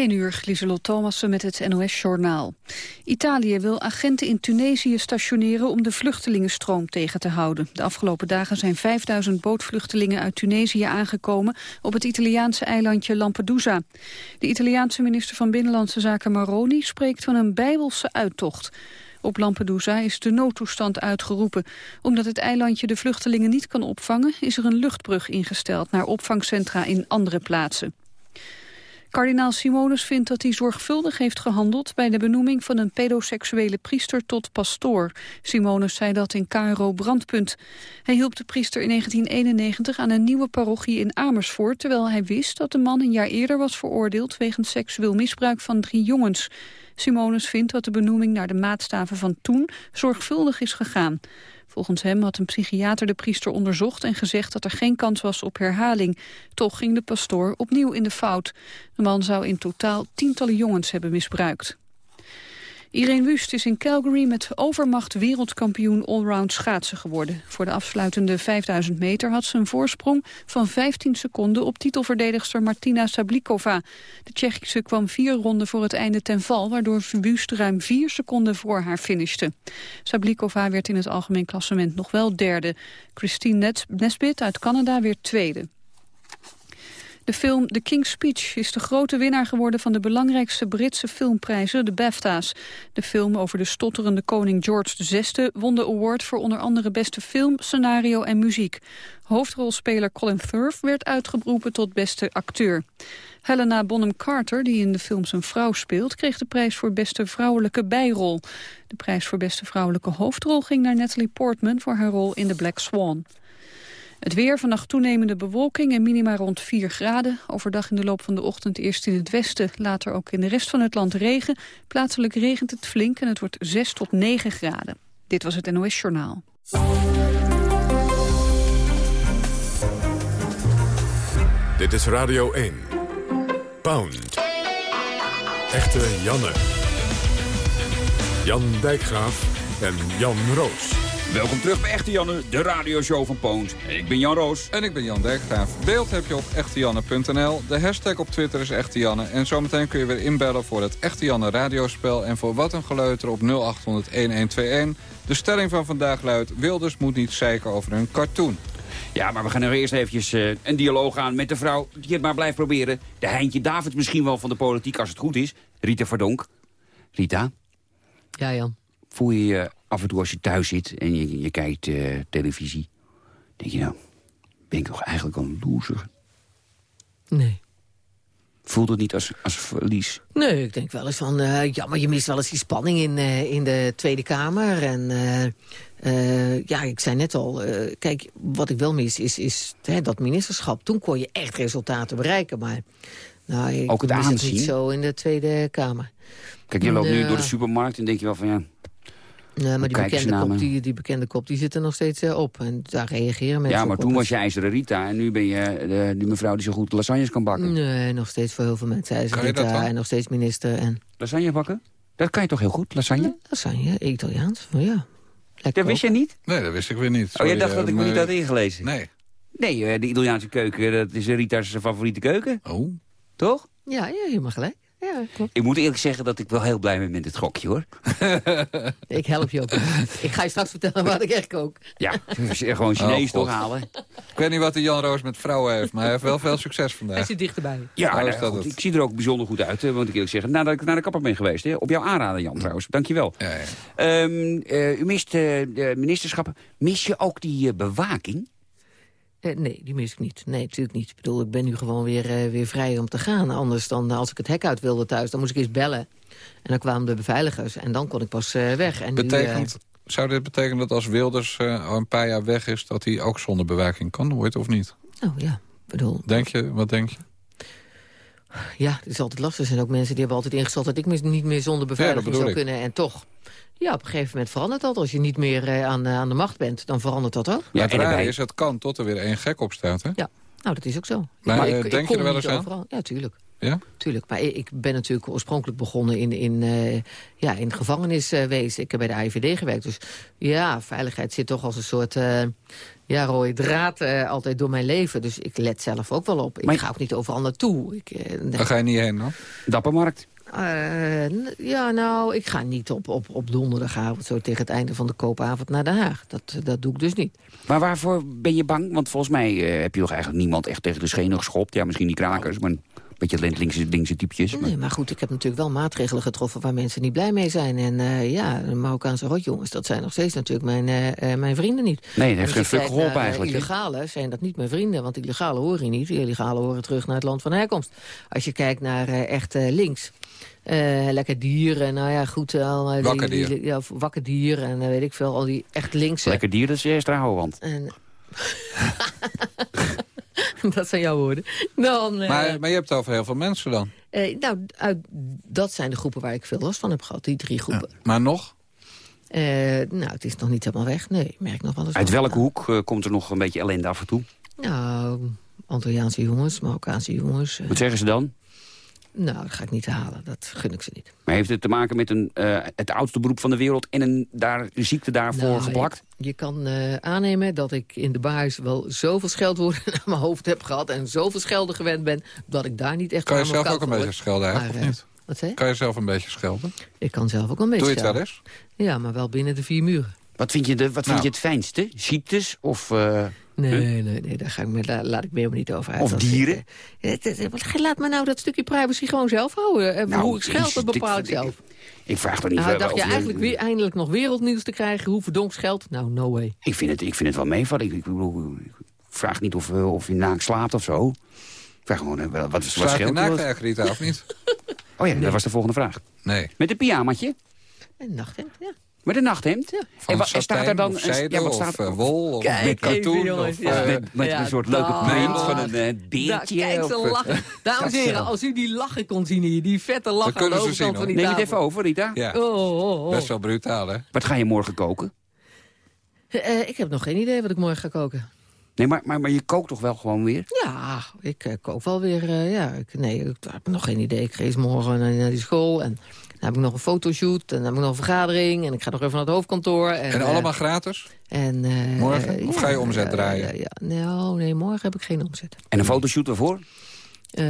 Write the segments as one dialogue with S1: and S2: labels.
S1: 1 uur, Lieselot Thomassen met het NOS-journaal. Italië wil agenten in Tunesië stationeren om de vluchtelingenstroom tegen te houden. De afgelopen dagen zijn 5000 bootvluchtelingen uit Tunesië aangekomen op het Italiaanse eilandje Lampedusa. De Italiaanse minister van Binnenlandse Zaken Maroni spreekt van een bijbelse uittocht. Op Lampedusa is de noodtoestand uitgeroepen. Omdat het eilandje de vluchtelingen niet kan opvangen... is er een luchtbrug ingesteld naar opvangcentra in andere plaatsen. Kardinaal Simonus vindt dat hij zorgvuldig heeft gehandeld bij de benoeming van een pedoseksuele priester tot pastoor. Simonus zei dat in KRO Brandpunt. Hij hielp de priester in 1991 aan een nieuwe parochie in Amersfoort, terwijl hij wist dat de man een jaar eerder was veroordeeld wegens seksueel misbruik van drie jongens. Simonus vindt dat de benoeming naar de maatstaven van toen zorgvuldig is gegaan. Volgens hem had een psychiater de priester onderzocht en gezegd dat er geen kans was op herhaling. Toch ging de pastoor opnieuw in de fout. De man zou in totaal tientallen jongens hebben misbruikt. Irene Wust is in Calgary met overmacht wereldkampioen allround schaatsen geworden. Voor de afsluitende 5000 meter had ze een voorsprong van 15 seconden op titelverdedigster Martina Sablikova. De Tsjechische kwam vier ronden voor het einde ten val, waardoor Wust ruim vier seconden voor haar finishte. Sablikova werd in het algemeen klassement nog wel derde. Christine Nesbit uit Canada weer tweede. De film The King's Speech is de grote winnaar geworden van de belangrijkste Britse filmprijzen, de BAFTA's. De film over de stotterende koning George VI won de award voor onder andere beste film, scenario en muziek. Hoofdrolspeler Colin Firth werd uitgeroepen tot beste acteur. Helena Bonham Carter, die in de film zijn vrouw speelt, kreeg de prijs voor beste vrouwelijke bijrol. De prijs voor beste vrouwelijke hoofdrol ging naar Natalie Portman voor haar rol in The Black Swan. Het weer, vannacht toenemende bewolking en minima rond 4 graden. Overdag in de loop van de ochtend eerst in het westen, later ook in de rest van het land regen. Plaatselijk regent het flink en het wordt 6 tot 9 graden. Dit was het NOS Journaal.
S2: Dit is Radio 1. Pound. Echte Janne. Jan Dijkgraaf en Jan Roos.
S3: Welkom terug bij Echte Janne, de radioshow van Poont. Ik ben Jan Roos.
S4: En ik ben Jan Dijkgraaf. Beeld heb je op echtejanne.nl. De hashtag op Twitter is Echte Janne. En zometeen kun je weer inbellen voor het Echte Janne radiospel. En voor wat een geleuter op 0800-1121. De stelling van vandaag luidt... Wilders moet niet zeiken over een cartoon.
S3: Ja, maar we gaan er eerst eventjes uh, een dialoog aan met de vrouw die het maar blijft proberen. De Heintje David misschien wel van de politiek als het goed is. Rita Verdonk. Rita?
S5: Ja, Jan.
S3: Voel je je af en toe als je thuis zit en je, je kijkt uh, televisie... denk je nou, ben ik toch eigenlijk al een loser?
S5: Nee.
S3: Voelt het niet als, als verlies?
S5: Nee, ik denk wel eens van... Uh, ja, maar je mist wel eens die spanning in, uh, in de Tweede Kamer. En ja, ik zei net al... kijk, wat ik wel mis is, is hè, dat ministerschap. Toen kon je echt resultaten bereiken, maar... Nou, ik
S3: Ook het
S5: mis
S3: aanzien?
S5: niet zo in de Tweede Kamer.
S3: Kijk, je loopt nu door de supermarkt en denk je wel van ja...
S5: Nee, maar die bekende, kop, die, die bekende kop die zit er nog steeds eh, op. En daar reageren mensen
S3: Ja, maar
S5: op.
S3: toen
S5: op.
S3: was je IJzeren Rita en nu ben je eh, die mevrouw die zo goed lasagnes kan bakken.
S5: Nee, nog steeds voor heel veel mensen.
S4: Dat
S5: Rita en nog steeds minister. En
S3: Lasagne bakken? Dat kan je toch heel goed, lasagne?
S5: dat zijn je, Italiaans. Maar ja, lekker
S3: Dat wist je niet?
S4: Nee, dat wist ik weer niet.
S3: Oh, jij dacht dat
S4: eh,
S3: ik me niet
S4: maar-
S3: had ingelezen?
S4: Nee.
S3: Nee, eh, de Italiaanse keuken, dat is Rita's favoriete keuken,
S4: Oh.
S3: toch?
S5: Ja, ja, helemaal gelijk. Ja, klopt.
S3: Ik moet eerlijk zeggen dat ik wel heel blij ben met dit gokje, hoor.
S5: Ik help je ook. ik ga je straks vertellen wat ik echt kook.
S3: Ja, gewoon Chinees
S4: Oh,
S3: toch
S4: God.
S3: halen?
S4: Ik weet niet wat die Jan Roos met vrouwen heeft, maar hij heeft wel veel succes
S5: Hij
S4: vandaag.
S5: zit dichterbij.
S3: Ja,
S4: Oh,
S3: nou,
S4: is dat
S3: goed,
S4: het?
S3: ik zie er ook bijzonder goed uit, want ik eerlijk zeggen. Nadat ik naar de kapper ben geweest, hè, op jouw aanraden, Jan, trouwens. Dankjewel.
S4: Ja, ja.
S3: Ehm eh, u mist eh, de ministerschappen. Mis je ook die eh, bewaking?
S5: Eh, nee, die mis ik niet. Nee, natuurlijk niet. Ik bedoel, ik ben nu gewoon weer, eh, weer vrij om te gaan. Anders dan, eh, als ik het hek uit wilde thuis, dan moest ik eerst bellen. En dan kwamen de beveiligers en dan kon ik pas weg. En nu,
S4: Betekent, zou dit betekenen dat als Wilders al een paar jaar weg is... dat hij ook zonder bewaking kan ooit of niet?
S5: nou ja, ik bedoel,
S4: Denk je? Wat denk je?
S5: Ja, het is altijd lastig. Er zijn ook mensen die hebben altijd ingesteld... dat ik mis- niet meer zonder beveiliging zou
S4: ik.
S5: kunnen. En toch, ja, op een gegeven moment verandert dat. Als je niet meer eh, aan, eh, aan de macht bent, dan verandert dat ook.
S4: Ja, het
S3: en erbij-
S4: is, het kan tot er weer één gek op staat, hè?
S5: Ja, nou, dat is ook zo.
S4: Maar, eh,
S5: ik,
S4: denk je
S5: kom
S4: er wel
S5: niet
S4: eens aan?
S5: overal. Ja, tuurlijk.
S4: Ja?
S5: Tuurlijk, maar ik ben natuurlijk oorspronkelijk begonnen in, in, eh, ja, in gevangeniswezen. Ik heb bij de AIVD gewerkt. Dus ja, veiligheid zit toch als een soort... eh, ja, rode draad eh, altijd door mijn leven. Dus ik let zelf ook wel op. Ik
S3: Maar-
S5: ga ook niet overal naartoe. Ik, eh.
S4: Daar ga je niet heen dan?
S3: Dappermarkt.
S5: Eh, ja, nou, ik ga niet op, op, op donderdagavond... zo tegen het einde van de koopavond naar Den Haag. Dat, dat doe ik dus niet.
S3: Maar waarvoor ben je bang? Want volgens mij eh, heb je toch eigenlijk niemand echt tegen de schenen geschopt. Ja, misschien die krakers, maar beetje lint- linkse, linkse typjes. Maar...
S5: Nee, maar goed, ik heb natuurlijk wel maatregelen getroffen... waar mensen niet blij mee zijn. En eh, ja, de Marokkaanse rotjongens, dat zijn nog steeds natuurlijk mijn, eh, eh, mijn vrienden niet.
S3: Nee, dat heeft
S5: als
S3: geen
S5: je
S3: fuck
S5: kijkt
S3: geholpen
S5: naar, eh,
S3: eigenlijk.
S5: Illegale zijn dat niet mijn vrienden, want illegale horen hier niet. Illegale horen terug naar het land van herkomst. Als je kijkt naar eh, echt eh, links... eh, lekker dieren, nou ja, goed. eh, al, die-
S4: Wakker
S5: die-
S4: dier.
S5: ja, wakker dier en weet ik veel, al die echt linkse.
S3: Lekker dier, dat is eerst want.
S5: En... dat zijn jouw woorden. Dan, eh,
S4: Maar, maar je hebt het over heel veel mensen dan.
S5: eh, nou, uit, dat zijn de groepen waar ik veel last van heb gehad, die drie groepen.
S4: Maar nog?
S5: Eh, nou, het is nog niet helemaal weg. Nee, ik merk nog wel eens.
S3: Uit welke hoek komt er nog een beetje ellende af en toe?
S5: Nou, Antilliaanse jongens, Marokkaanse jongens.
S3: Wat zeggen ze dan?
S5: Nou, dat ga ik niet halen. Dat gun ik ze niet.
S3: Maar heeft het te maken met een, eh, het oudste beroep van de wereld... en een, daar, een ziekte daarvoor
S5: Nou,
S3: geplakt?
S5: Je, je kan eh, aannemen dat ik in de baas wel zoveel scheldwoorden naar mijn hoofd heb gehad... en zoveel schelden gewend ben, dat ik daar niet echt
S4: Kan je
S5: aan mijn
S4: zelf ook een beetje schelden, hè?
S5: Maar,
S4: of
S5: eh,
S4: niet?
S5: Wat zei je?
S4: Kan je zelf een beetje schelden?
S5: Ik kan zelf ook een beetje
S4: Doe je het wel eens?
S5: Ja, maar wel binnen de vier muren.
S3: Wat vind je, de, wat vind
S4: Nou.
S3: je het fijnste? Ziektes of... eh,
S5: Nee, nee, nee, daar ga ik me, la- laat ik me helemaal niet over uit.
S3: Of dieren?
S5: ik, eh, laat me nou dat stukje privacy gewoon zelf houden. En
S3: Nou,
S5: hoe ik scheld, dat bepaal ik zelf.
S3: Ik vraag toch niet...
S5: Nou,
S3: eh,
S5: dacht je eigenlijk weer eindelijk nog wereldnieuws te krijgen? Hoe verdonk scheld? Nou, no way.
S3: Ik vind het, ik vind het wel meevallen. Ik, ik, ik vraag niet of, eh, of je naakt slaapt of zo. Ik vraag gewoon, eh, wat, wat
S4: Slaap je
S3: scheelt
S4: naakt
S3: er?
S4: eigenlijk, Rita, of niet?
S3: Oh ja, dat was de volgende vraag.
S4: Nee.
S3: Met een pyjamaatje?
S5: Een nachthemd, ja.
S3: Met een nachthemd?
S5: Ja.
S4: Van
S3: en staat er dan...
S4: of zijde,
S3: ja, wat staat
S4: of eh, wol, of
S5: Kijk
S4: met katoen,
S5: even, jongens,
S4: of...
S5: ja.
S4: eh,
S3: met, met
S5: Ja,
S3: een soort leuke
S5: dag.
S3: print van een eh, beertje?
S5: Daar, kijk, ze
S3: of,
S5: lachen. Dames en heren, als u die lachen kon zien hier, die vette lach aan de
S4: kunnen ze
S5: overkant
S4: zien,
S5: van die
S3: Neem het even over, Rita.
S4: ja,
S5: Oh, oh, oh.
S4: best wel brutaal, hè?
S3: Wat ga je morgen koken?
S5: Eh, ik heb nog geen idee wat ik morgen ga koken.
S3: Nee, maar, maar, maar je kookt toch wel gewoon weer?
S5: Ja, ik kook wel weer. eh, ja, ik, nee, ik heb nog geen idee. Ik ga eens morgen naar, naar die school en heb ik nog een fotoshoot... en dan heb ik nog een vergadering en ik ga nog even naar het hoofdkantoor. En,
S4: En
S5: eh,
S4: allemaal gratis?
S5: en, eh,
S4: Morgen?
S5: eh,
S4: Of
S5: ja,
S4: ga je omzet draaien?
S5: Ja, ja. Nou, nee, morgen heb ik geen omzet.
S3: En een fotoshoot ervoor?
S5: Eh,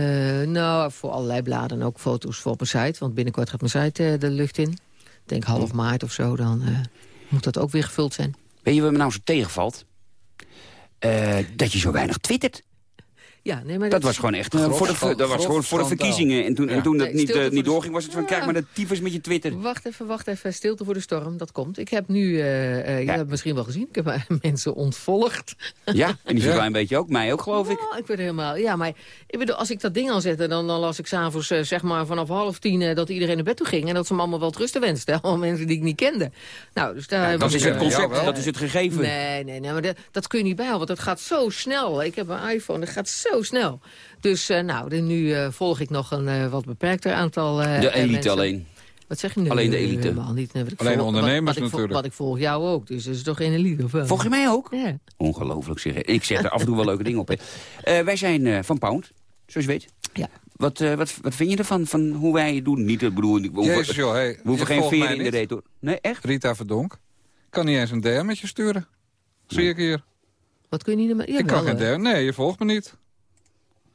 S5: nou, voor allerlei bladen en ook foto's voor op mijn site. Want binnenkort gaat mijn site de lucht in. Ik denk half maart of zo, dan eh, moet dat ook weer gevuld zijn.
S3: Weet je wat me nou zo tegenvalt? Eh, dat je zo weinig twittert.
S5: Ja, nee, maar
S3: Dat was gewoon echt eh,
S4: Grof
S3: voor de, dat was gewoon voor de verkiezingen. En toen, en
S4: Ja.
S3: toen dat
S5: Nee,
S3: niet, eh, niet doorging, was het van...
S5: Ja.
S3: Kijk maar de tyfus met je Twitter.
S5: Wacht even, wacht even. Stilte voor de storm, dat komt. Ik heb nu, eh, eh, je hebt het misschien wel gezien, ik heb eh, mensen ontvolgd.
S3: Ja, en die
S4: Ja.
S3: zo'n klein beetje ook. Mij ook, geloof ik.
S5: Oh, ik werd helemaal, ja, maar ik bedoel, als ik dat ding aanzette, dan, dan las ik s'avonds uh, zeg maar vanaf half tien eh, dat iedereen naar bed toe ging. En dat ze me allemaal wel rusten wensten. Allemaal mensen die ik niet kende. Nou, dus daar
S3: Dat is het
S5: eh,
S3: concept, dat is het gegeven.
S5: Nee, nee, nee, maar dat, dat kun je niet bijhouden, want dat gaat zo snel. Ik heb een iPhone, dat gaat zo snel. Dus eh, nou, de- nu eh, volg ik nog een eh, wat beperkter aantal eh,
S3: De elite
S5: mensen.
S3: alleen.
S5: Wat zeg je nu?
S3: Alleen de
S5: Nee,
S3: elite.
S5: helemaal niet. Nee, wat ik
S4: Alleen
S5: volg-
S4: ondernemers
S5: wat, wat ik,
S4: natuurlijk.
S5: Wat ik volg jou ook, dus dat is toch geen elite of wel?
S3: Volg je mij ook?
S5: Ja.
S3: Ongelooflijk zeg. Ik zeg er af en toe wel leuke dingen op. hè. Eh, wij zijn eh, van Pound, zoals je weet.
S5: Ja.
S3: Wat, eh, wat, wat vind je ervan, van hoe wij het doen? Niet, bedoel, we hoeven,
S4: Jezus joh, hey,
S3: we hoeven geen veren in de reet. Nee, echt?
S4: Rita Verdonk. Kan niet eens een DM met je sturen. Zie ik hier.
S5: Wat kun je niet... meer- Ja,
S4: ik kan
S5: wel,
S4: geen DM. Nee, je volgt me niet.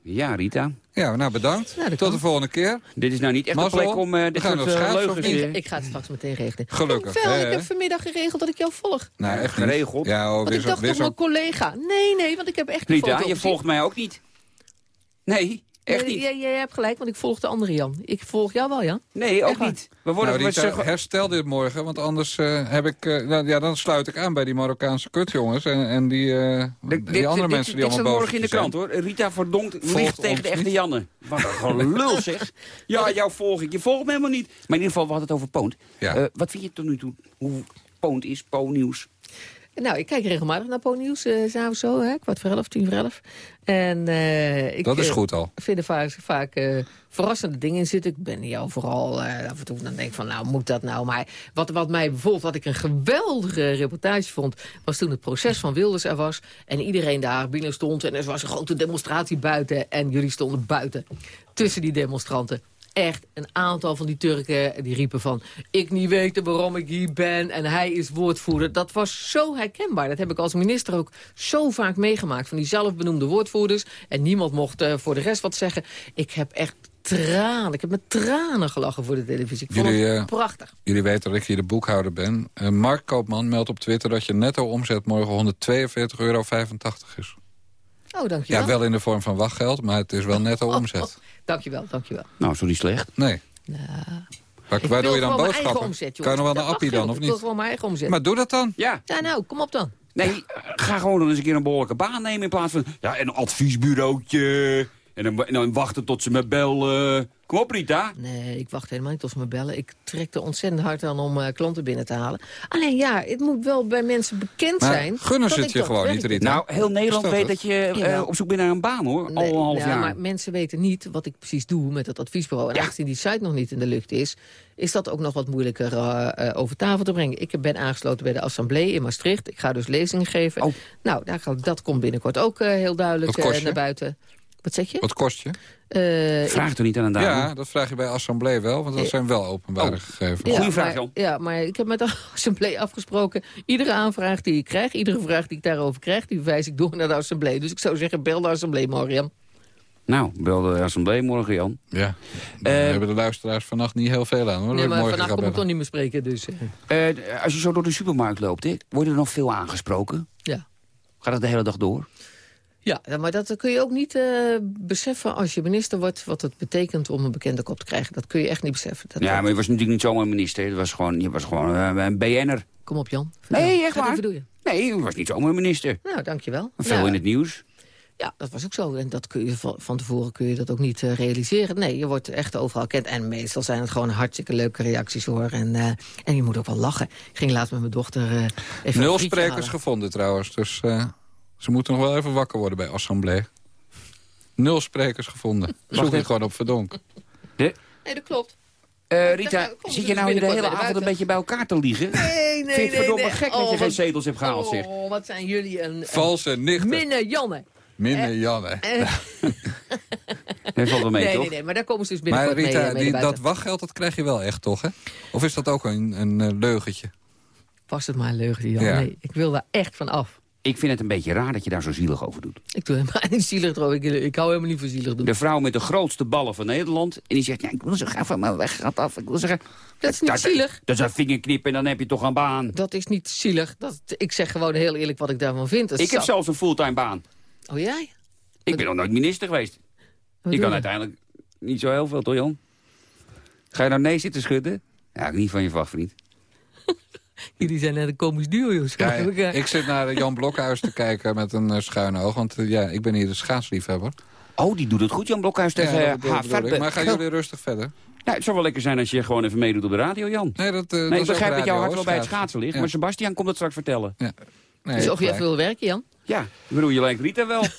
S3: Ja, Rita.
S4: Ja, nou bedankt.
S5: Ja, dat
S4: Tot
S5: kan.
S4: de volgende keer.
S3: Dit is nou niet echt
S4: Mazzel.
S3: een plek om eh,
S4: We
S3: dit
S4: gaan
S3: soort leugens... eh,
S5: Ik, ik ga het straks meteen regelen.
S4: Gelukkig.
S5: Ik heb vanmiddag geregeld dat ik jou volg.
S4: Nou, echt.
S3: Geregeld?
S4: Ja, oh,
S5: Want ik
S4: zo,
S5: dacht
S4: zo.
S5: mijn collega. Nee, nee, want ik heb echt
S3: Rita,
S5: foto
S3: je volgt mij ook niet. Nee, echt niet.
S5: Jij, jij hebt gelijk, want ik volg de andere Jan. Ik volg jou wel, Jan.
S3: Nee, ook niet. We worden
S4: Nou, Rita, herstel dit morgen, want anders eh, heb ik, eh, nou, ja, dan sluit ik aan bij die Marokkaanse kutjongens en, en die, eh, die
S3: Dit-
S4: andere
S3: dit-
S4: mensen die
S3: dit
S4: allemaal boos
S3: morgen in de krant
S4: zijn.
S3: hoor. Rita Verdonkt ligt tegen de echte
S4: niet.
S3: Janne. Wat een gelul zeg. Ja, jou volg ik. Je volgt me helemaal niet. Maar in ieder geval, we hadden het over Poont.
S4: Ja.
S3: Eh, wat vind je tot nu toe? Hoe Poont is, Po-nieuws?
S5: Nou, ik kijk regelmatig naar Po-nieuws, eh, s'avonds zo, hè, kwart voor elf, tien voor elf. En eh, ik
S4: Dat is
S5: eh,
S4: goed al.
S5: vind er vaak, vaak eh, verrassende dingen in zitten. Ik ben vooral eh, af en toe dan denk ik van, nou, moet dat nou? Maar wat, wat mij bijvoorbeeld, wat ik een geweldige reportage vond... was toen het proces van Wilders er was... en iedereen daar binnen stond en er was een grote demonstratie buiten... en jullie stonden buiten, tussen die demonstranten. Echt een aantal van die Turken die riepen van... ik niet weten waarom ik hier ben en hij is woordvoerder. Dat was zo herkenbaar. Dat heb ik als minister ook zo vaak meegemaakt. Van die zelfbenoemde woordvoerders. En niemand mocht uh, voor de rest wat zeggen. Ik heb echt tranen. Ik heb met tranen gelachen voor de televisie. Ik vond het
S4: eh,
S5: prachtig.
S4: Jullie weten dat ik hier de boekhouder ben. Eh, Mark Koopman meldt op Twitter dat je netto omzet morgen 142,85 euro is.
S5: Oh, dankjewel.
S4: Ja, wel in de vorm van wachtgeld, maar het is wel netto omzet.
S5: Dankjewel, dankjewel.
S3: Nou, is toch niet slecht?
S4: Nee.
S5: Nou,
S4: Waar, doe je dan boodschappen?
S5: omzet,
S4: kan je nog wel een appie dan, of
S5: Ik wil
S4: niet?
S5: gewoon mijn eigen omzet.
S4: Maar doe dat dan.
S3: Ja.
S5: Ja, nou, kom op dan.
S3: Nee, ga gewoon dan eens een keer een behoorlijke baan nemen in plaats van... Ja, een adviesbureautje. En dan, en dan wachten tot ze me bellen. Kom op, Rita.
S5: Nee, ik wacht helemaal niet tot ze me bellen. Ik trek er ontzettend hard aan om eh, klanten binnen te halen. Alleen ja, het moet wel bij mensen bekend
S4: Maar
S5: zijn.
S4: gunnen ze
S5: dat
S4: het je gewoon niet. Rita?
S3: Nou, heel Nederland
S4: dat
S3: weet
S4: het?
S3: dat je eh, op zoek bent naar een baan, hoor.
S5: Nee,
S3: Al een half
S5: ja,
S3: jaar.
S5: maar mensen weten niet wat ik precies doe met dat adviesbureau. En
S3: Ja.
S5: aangezien die site nog niet in de lucht is... is dat ook nog wat moeilijker eh, over tafel te brengen. Ik ben aangesloten bij de Assemblee in Maastricht. Ik ga dus lezingen geven.
S3: Oh.
S5: Nou, daar dat komt binnenkort ook eh, heel duidelijk naar buiten. Wat zeg je?
S4: Wat kost je?
S5: Eh,
S3: Vraag toch niet aan een dame?
S4: Ja, dat vraag je bij Assemblee wel, want dat zijn wel openbare
S3: Oh.
S4: gegevens.
S5: Ja,
S3: Goeie vraag, Jan.
S5: Ja, maar ik heb met de assemblee afgesproken... iedere aanvraag die ik krijg, iedere vraag die ik daarover krijg... die wijs ik door naar de assemblee. Dus ik zou zeggen, bel de assemblee, Mariam.
S3: Nou, bel de assemblee morgen, Jan.
S4: Ja, daar
S3: Eh,
S4: hebben de luisteraars vannacht niet heel veel aan. Hoor.
S5: Nee, maar
S4: morgen
S5: vannacht kom ik toch niet meer spreken, dus... eh,
S3: Eh, als je zo door de supermarkt loopt, hè, word je er nog veel aangesproken?
S5: ja.
S3: Gaat dat de hele dag door?
S5: Ja, maar dat kun je ook niet eh, beseffen als je minister wordt... wat het betekent om een bekende kop te krijgen. Dat kun je echt niet beseffen. Dat,
S3: Ja, maar je was natuurlijk niet zomaar minister. Je was gewoon, je was gewoon eh, een BN'er.
S5: Kom op, Jan.
S3: Nee, echt waar.
S5: doen.
S3: Nee, je was niet zomaar minister.
S5: Nou, dankjewel.
S3: Veel in het nieuws.
S5: Ja, dat was ook zo. En dat kun je van, van tevoren kun je dat ook niet eh, realiseren. Nee, je wordt echt overal gekend. En meestal zijn het gewoon hartstikke leuke reacties hoor. En, eh, en je moet ook wel lachen. Ik ging laatst met mijn dochter eh, even
S4: Nul sprekers
S5: halen.
S4: gevonden trouwens, dus eh, ze moeten nog wel even wakker worden bij Assemblee. Nul sprekers gevonden. Zoek je
S3: even.
S4: gewoon op verdonk.
S5: Nee, dat klopt.
S3: Eh, Rita, zit je nou hier de hele avond
S5: buiten.
S3: een beetje bij elkaar te liegen?
S5: Nee, nee,
S3: Vind je het
S5: nee,
S3: verdomme
S5: nee.
S3: gek dat je
S5: Oh,
S3: geen
S5: wat-
S3: zetels hebt gehaald, zeg?
S5: Oh, wat zijn jullie een... een
S4: Valse nichten.
S5: Minne Janne.
S4: Minne Janne.
S5: Eh,
S3: Dat valt wel mee,
S5: nee,
S3: toch?
S5: nee, nee, maar daar komen ze dus
S4: Maar
S5: binnenkort mee,
S4: Rita,
S5: eh, mee
S4: die, dat wachtgeld dat krijg je wel echt, toch? Hè? Of is dat ook een, een eh, leugentje?
S5: Was het maar een leugen, Jan.
S4: Ja.
S5: Nee, ik wil daar echt van af.
S3: Ik vind het een beetje raar dat je daar zo zielig over doet.
S5: Ik doe helemaal niet zielig trouwens. Ik, ik hou helemaal niet van zielig doen.
S3: De vrouw met de grootste ballen van Nederland. En die zegt, ja, ik wil zo graag van mijn weg gaat af. Ik wil zeggen,
S5: Dat is niet zielig.
S3: Dat is een vingerknip en dan heb je toch een baan.
S5: Dat is niet zielig. Dat, ik zeg gewoon heel eerlijk wat ik daarvan vind. Dat
S3: Ik heb zelfs een fulltime baan.
S5: Oh jij?
S3: Ik ben nog nooit minister geweest.
S5: Wat doe
S3: kan uiteindelijk niet zo heel veel, toch Jan? Ga je nou nee zitten schudden? Ja, niet van je vachtvriend.
S5: Jullie zijn net een komisch duo, joh.
S4: Ja,
S5: Schrijf ik, eh.
S4: ik zit naar Jan Blokhuis te kijken met een eh, schuine oog. Want eh, ja, ik ben hier de schaatsliefhebber.
S3: Oh, die doet het goed, Jan Blokhuis
S4: Ja,
S3: tegen ja.
S4: Maar gaan jullie rustig verder?
S3: Nou, het zou wel lekker zijn als je gewoon even meedoet op de radio, Jan.
S4: Nee, dat, eh,
S3: Nee,
S4: dat
S3: ik begrijp dat jouw hart wel bij het
S4: schaatsen.
S3: ligt.
S4: Ja.
S3: Maar Sebastian komt dat straks vertellen.
S4: Ja. Nee,
S5: dus of je even wil werken, Jan?
S3: Ja, ik bedoel, je lijkt Rita wel.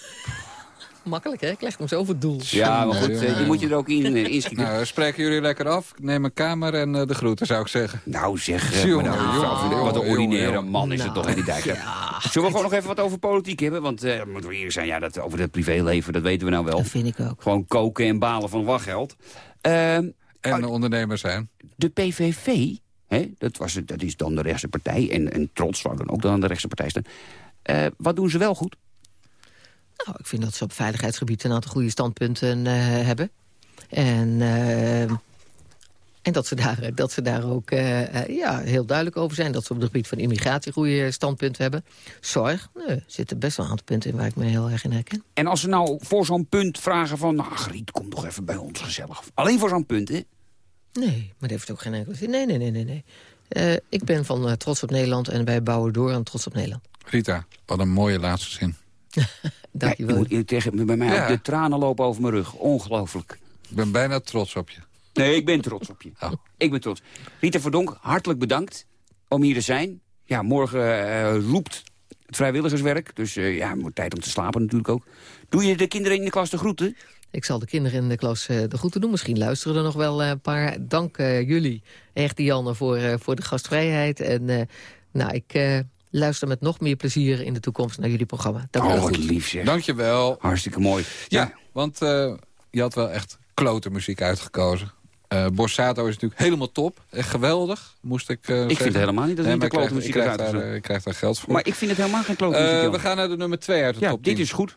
S5: Makkelijk, hè? Ik leg hem zo voor het doel.
S3: Ja, maar goed, eh, je moet je er ook in uh, inschieten. Nou,
S4: Nou, spreken jullie lekker af. Neem een kamer en eh, de groeten, zou ik zeggen.
S3: zeg, eh,
S4: Jongen,
S3: nou,
S4: jongen,
S3: vrouw,
S4: jongen,
S3: wat een
S4: jongen,
S3: ordinaire man is het
S5: Nou,
S3: toch in die dijk. Zullen we gewoon nog even wat over politiek hebben? Want eh moeten we eerlijk zijn, ja, dat, over het privéleven, dat weten we nou wel.
S5: Dat vind ik ook.
S3: Gewoon koken en balen van wachtgeld. Ehm,
S4: En
S3: Oh,
S4: ondernemer zijn.
S3: de PVV, hè, dat, was, het- dat is dan de rechtse partij. En, en Trots zou dan ook dan aan de rechtse partij staan. Eh, wat doen ze wel goed?
S5: Nou, ik vind dat ze op veiligheidsgebied een aantal goede standpunten eh, hebben. En, eh, en dat, ze daar, dat ze daar ook eh, eh, ja, heel duidelijk over zijn. Dat ze op het gebied van immigratie goede standpunten hebben. Zorg, nee, er zitten best wel een aantal punten in waar ik me heel erg in herken.
S3: En als ze nou voor zo'n punt vragen van... Nou, Griet, kom toch even bij ons gezellig. Alleen voor zo'n punt, hè?
S5: Nee, maar dat heeft ook geen enkele zin. Nee, nee, nee, nee. nee. Eh, ik ben van eh, Trots op Nederland en wij bouwen door aan Trots op Nederland.
S4: Rita, wat een mooie laatste zin.
S5: Dank je
S3: Ja, tegen, bij mij
S4: Ja.
S3: ook de tranen lopen over mijn rug. Ongelooflijk.
S4: Ik ben bijna trots op je.
S3: Nee, ik ben trots op je.
S4: Oh.
S3: Ik ben trots. Rita Verdonk, hartelijk bedankt om hier te zijn. Ja, morgen eh, roept het vrijwilligerswerk. Dus eh, ja, tijd om te slapen natuurlijk ook. Doe je de kinderen in de klas de groeten?
S5: Ik zal de kinderen in de klas eh, de groeten doen. Misschien luisteren er nog wel eh, een paar. Dank eh, jullie, echt Dianne, voor, eh, voor de gastvrijheid. En eh, nou, ik eh, luister met nog meer plezier in de toekomst naar jullie programma. Dank u
S3: Oh,
S5: wel.
S3: wat lief zeg.
S4: Dankjewel.
S3: Hartstikke mooi.
S4: Ja, want eh, je had wel echt klote muziek uitgekozen. Uh, Borsato is natuurlijk helemaal top. Echt geweldig, moest ik uh,
S6: Ik vind het helemaal niet. Dat is niet de klote muziek
S4: ik krijg, daar, ik krijg daar geld voor.
S6: Maar ik vind het helemaal geen klote muziek.
S4: We gaan naar de nummer 2 uit de
S6: ja,
S4: top 10.
S6: dit is goed.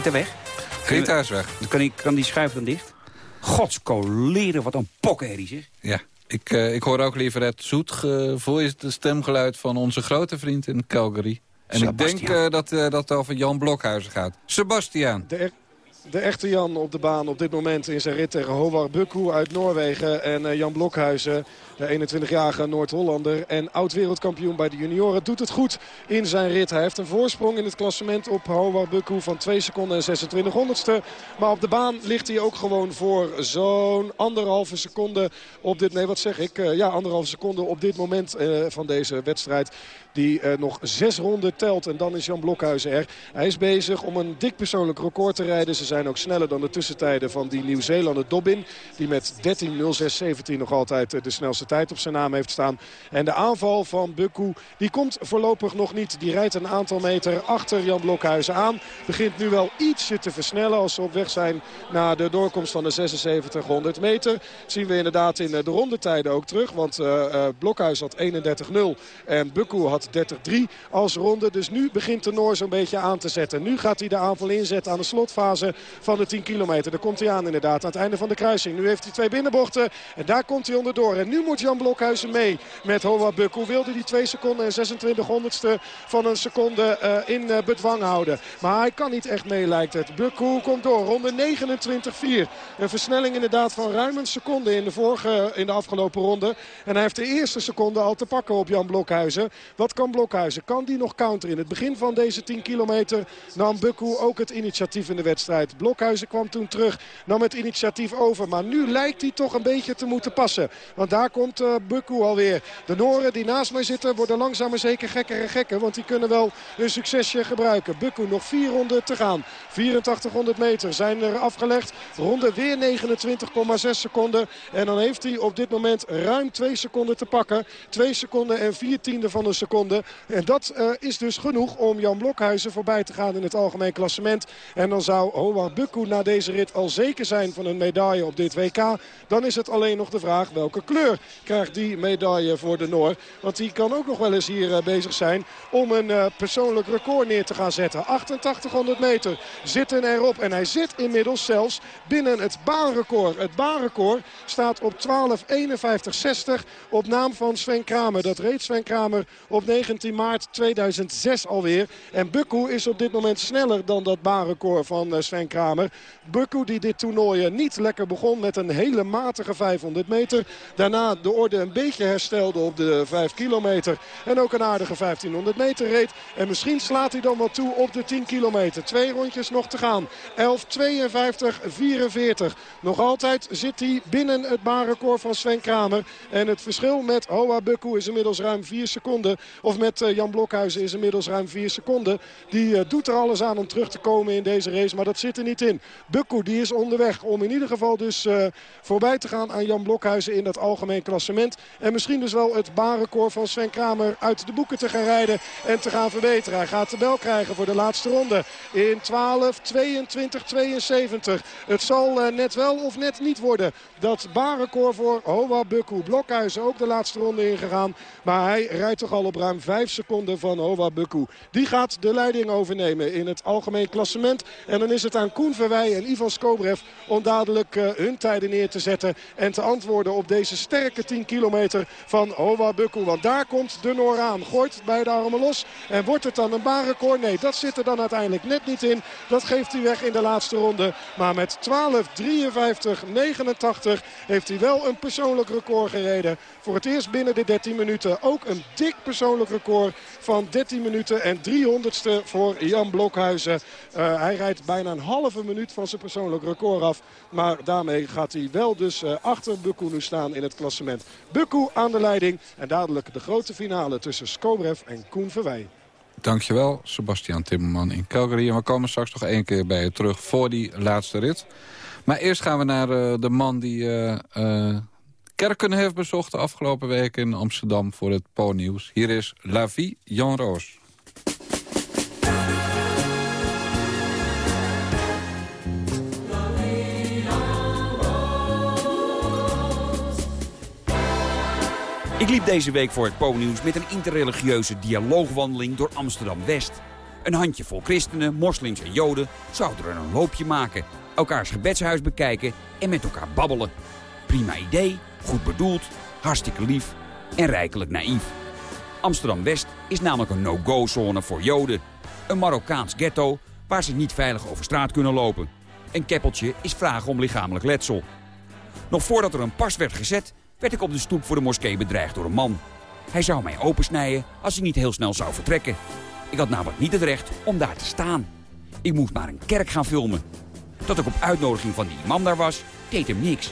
S6: Is Rita weg?
S4: Rita is weg.
S6: Kan die, kan die schuif dan dicht? Godskoleren, wat een pokkenherrie zeg.
S4: Ja, ik, uh, ik hoor ook liever het zoet gevoelige stemgeluid van onze grote vriend in Calgary. En Sebastian. ik denk uh, dat, uh, dat het over Jan Blokhuizen gaat. Sebastian.
S7: De, de echte Jan op de baan op dit moment in zijn rit tegen Howard Bukku uit Noorwegen. En uh, Jan Blokhuizen, de 21-jarige Noord-Hollander en oud-wereldkampioen bij de junioren, doet het goed in zijn rit. Hij heeft een voorsprong in het klassement op Howard Bukku van 2 seconden en 26 honderdste. Maar op de baan ligt hij ook gewoon voor zo'n anderhalve seconde op dit... Nee, wat zeg ik? Uh, ja, anderhalve seconde op dit moment uh, van deze wedstrijd. Die uh, nog zes ronden telt. En dan is Jan Blokhuizen er. Hij is bezig om een dik persoonlijk record te rijden. Ze zijn ook sneller dan de tussentijden van die Nieuw-Zeelander Dobbin. Die met 13.06.17 nog altijd de snelste tijd op zijn naam heeft staan. En de aanval van Bukku die komt voorlopig nog niet. Die rijdt een aantal meter achter Jan Blokhuizen aan. Begint nu wel ietsje te versnellen als ze op weg zijn naar de doorkomst van de 7600 meter. Zien we inderdaad in de rondetijden ook terug. Want uh, uh, Blokhuizen had 31-0 en Bukku had 30-3 als ronde. Dus nu begint de Noor zo'n beetje aan te zetten. Nu gaat hij de aanval inzetten aan de slotfase van de 10 kilometer. Daar komt hij aan inderdaad aan het einde van de kruising. Nu heeft hij twee binnenbochten en daar komt hij onderdoor. En nu moet Jan Blokhuizen mee met Hoa Bukku. Wilde die 2 seconden en 26 honderdste van een seconde uh, in uh, bedwang houden. Maar hij kan niet echt mee lijkt het. Bukku komt door. Ronde 29-4. Een versnelling inderdaad van ruim een seconde in de, vorige, in de afgelopen ronde. En hij heeft de eerste seconde al te pakken op Jan Blokhuizen. Wat kan Blokhuizen? Kan die nog counteren? In het begin van deze 10 kilometer nam Bukku ook het initiatief in de wedstrijd. Blokhuizen kwam toen terug, nam het initiatief over. Maar nu lijkt hij toch een beetje te moeten passen. Want daar komt uh, Bukku alweer. De Noren die naast mij zitten worden langzaam maar zeker gekker en gekker. Want die kunnen wel een succesje gebruiken. Bukku nog vier ronden te gaan. 8400 meter zijn er afgelegd. Ronde weer 29,6 seconden. En dan heeft hij op dit moment ruim 2 seconden te pakken. 2 seconden en 4 tiende van een seconde. En dat uh, is dus genoeg om Jan Blokhuizen voorbij te gaan in het algemeen klassement. En dan zou Howard Bukku na deze rit al zeker zijn van een medaille op dit WK. Dan is het alleen nog de vraag welke kleur krijgt die medaille voor de Noor. Want die kan ook nog wel eens hier uh, bezig zijn om een uh, persoonlijk record neer te gaan zetten. 8800 meter zitten erop. En hij zit inmiddels zelfs binnen het baanrecord. Het baanrecord staat op 12.51.60 op naam van Sven Kramer. Dat reed Sven Kramer op 19 maart 2006 alweer. En Bukku is op dit moment sneller dan dat baanrecord van eh, Sven Kramer. Bukku die dit toernooi niet lekker begon met een hele matige 500 meter. Daarna de orde een beetje herstelde op de 5 kilometer. En ook een aardige 1500 meter reed. En misschien slaat hij dan wel toe op de 10 kilometer. Twee rondjes nog te gaan. 11, 52, 44. Nog altijd zit hij binnen het baanrecord van Sven Kramer. En het verschil met Hoa Bukku is inmiddels ruim 4 seconden. Of met eh, Jan Blokhuizen is inmiddels ruim 4 seconden. Die eh, doet er alles aan om terug te komen in deze race. Maar dat zit er niet in. Bukku die is onderweg om in ieder geval dus voorbij te gaan aan Jan Blokhuizen in dat algemeen klassement. En misschien dus wel het baanrecord van Sven Kramer uit de boeken te gaan rijden en te gaan verbeteren. Hij gaat de bel krijgen voor de laatste ronde in 12, 22, 72. Het zal uh, net wel of net niet worden. Dat baanrecord voor Hoa Bukku. Blokhuizen ook de laatste ronde ingegaan. Maar hij rijdt toch al op ruim 5 seconden van Hoa Bukku. Die gaat de leiding overnemen in het algemeen klassement. En dan is het aan Koen Verwij en Ivan Skobrev om dadelijk uh, hun tijden neer te zetten. En te antwoorden op deze sterke 10 kilometer van Hoa Bukku. Want daar komt de Noor aan. Gooit bij de armen los. En wordt het dan een baanrecord? Nee, dat zit er dan uiteindelijk net niet in. Dat geeft hij weg in de laatste ronde. Maar met 12, 53, 89 heeft hij wel een persoonlijk record gereden. Voor het eerst binnen de 13 minuten. Ook een dik persoonlijk record van 13 minuten en 300ste voor Jan Blokhuizen. Uh, hij rijdt bijna een halve minuut van zijn persoonlijk record af. Maar daarmee gaat hij wel dus uh, achter Bukku nu staan in het klassement. Bukku aan de leiding en dadelijk de grote finale tussen Skobrev en Koen Verwij.
S4: Dankjewel, Sebastian Timmerman in Calgary. En we komen straks nog één keer bij je terug voor die laatste rit. Maar eerst gaan we naar uh, de man die uh, uh, kerken heeft bezocht de afgelopen week in Amsterdam voor het Po-nieuws. Hier is La Vie Jan Roos.
S3: Ik liep deze week voor het Po-nieuws met een interreligieuze dialoogwandeling door Amsterdam-West. Een handjevol christenen, moslims en joden zouden er een loopje maken, elkaars gebedshuis bekijken en met elkaar babbelen. Prima idee, goed bedoeld, hartstikke lief en rijkelijk naïef. Amsterdam-West is namelijk een no-go-zone voor joden. Een Marokkaans ghetto waar ze niet veilig over straat kunnen lopen. Een keppeltje is vragen om lichamelijk letsel. Nog voordat er een pas werd gezet, werd ik op de stoep voor de moskee bedreigd door een man. Hij zou mij opensnijden als hij niet heel snel zou vertrekken. Ik had namelijk niet het recht om daar te staan. Ik moest maar een kerk gaan filmen. Dat ik op uitnodiging van die imam daar was, deed hem niks.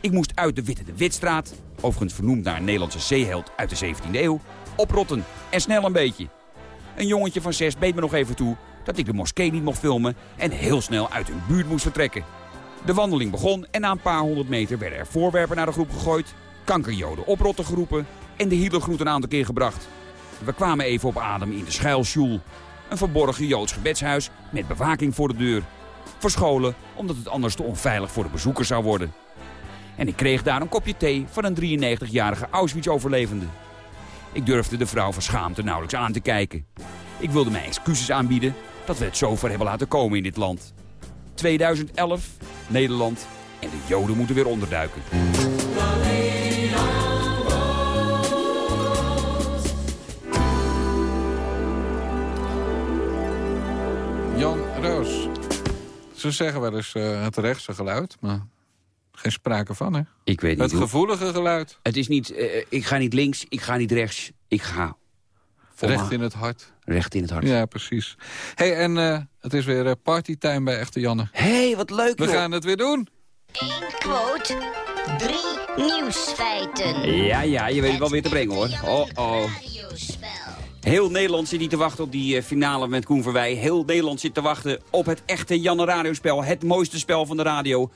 S3: Ik moest uit de Witte de Witstraat, overigens vernoemd naar een Nederlandse zeeheld uit de 17e eeuw, oprotten en snel een beetje. Een jongetje van zes beet me nog even toe dat ik de moskee niet mocht filmen en heel snel uit hun buurt moest vertrekken. De wandeling begon en na een paar honderd meter werden er voorwerpen naar de groep gegooid, kankerjoden oprotten geroepen en de Hitlergroet een aantal keer gebracht. We kwamen even op adem in de schuilsjoel. Een verborgen Joods gebedshuis met bewaking voor de deur. Verscholen omdat het anders te onveilig voor de bezoeker zou worden. En ik kreeg daar een kopje thee van een 93-jarige Auschwitz-overlevende. Ik durfde de vrouw van schaamte nauwelijks aan te kijken. Ik wilde mij excuses aanbieden dat we het zover hebben laten komen in dit land. 2011, Nederland en de Joden moeten weer onderduiken.
S4: Jan Roos. Ze zeggen wel eens uh, het rechtse geluid, maar geen sprake van, hè?
S3: Ik weet niet
S4: Het
S3: hoe.
S4: gevoelige geluid.
S3: Het is niet, uh, ik ga niet links, ik ga niet rechts. Ik ga volma-
S4: Recht in het hart.
S3: recht in het hart.
S4: Ja, precies. hey, en uh, het is weer partytime bij Echte Janne.
S3: Hé, hey, wat leuk
S4: We
S3: joh.
S4: gaan het weer doen.
S8: Eén quote, drie nieuwsfeiten.
S3: Ja, ja, je weet het wel weer te brengen hoor. Oh, oh. Heel Nederland zit niet te wachten op die eh, finale met Koen Verwij. Heel Nederland zit te wachten op het echte Janne radiospel. Het mooiste spel van de radio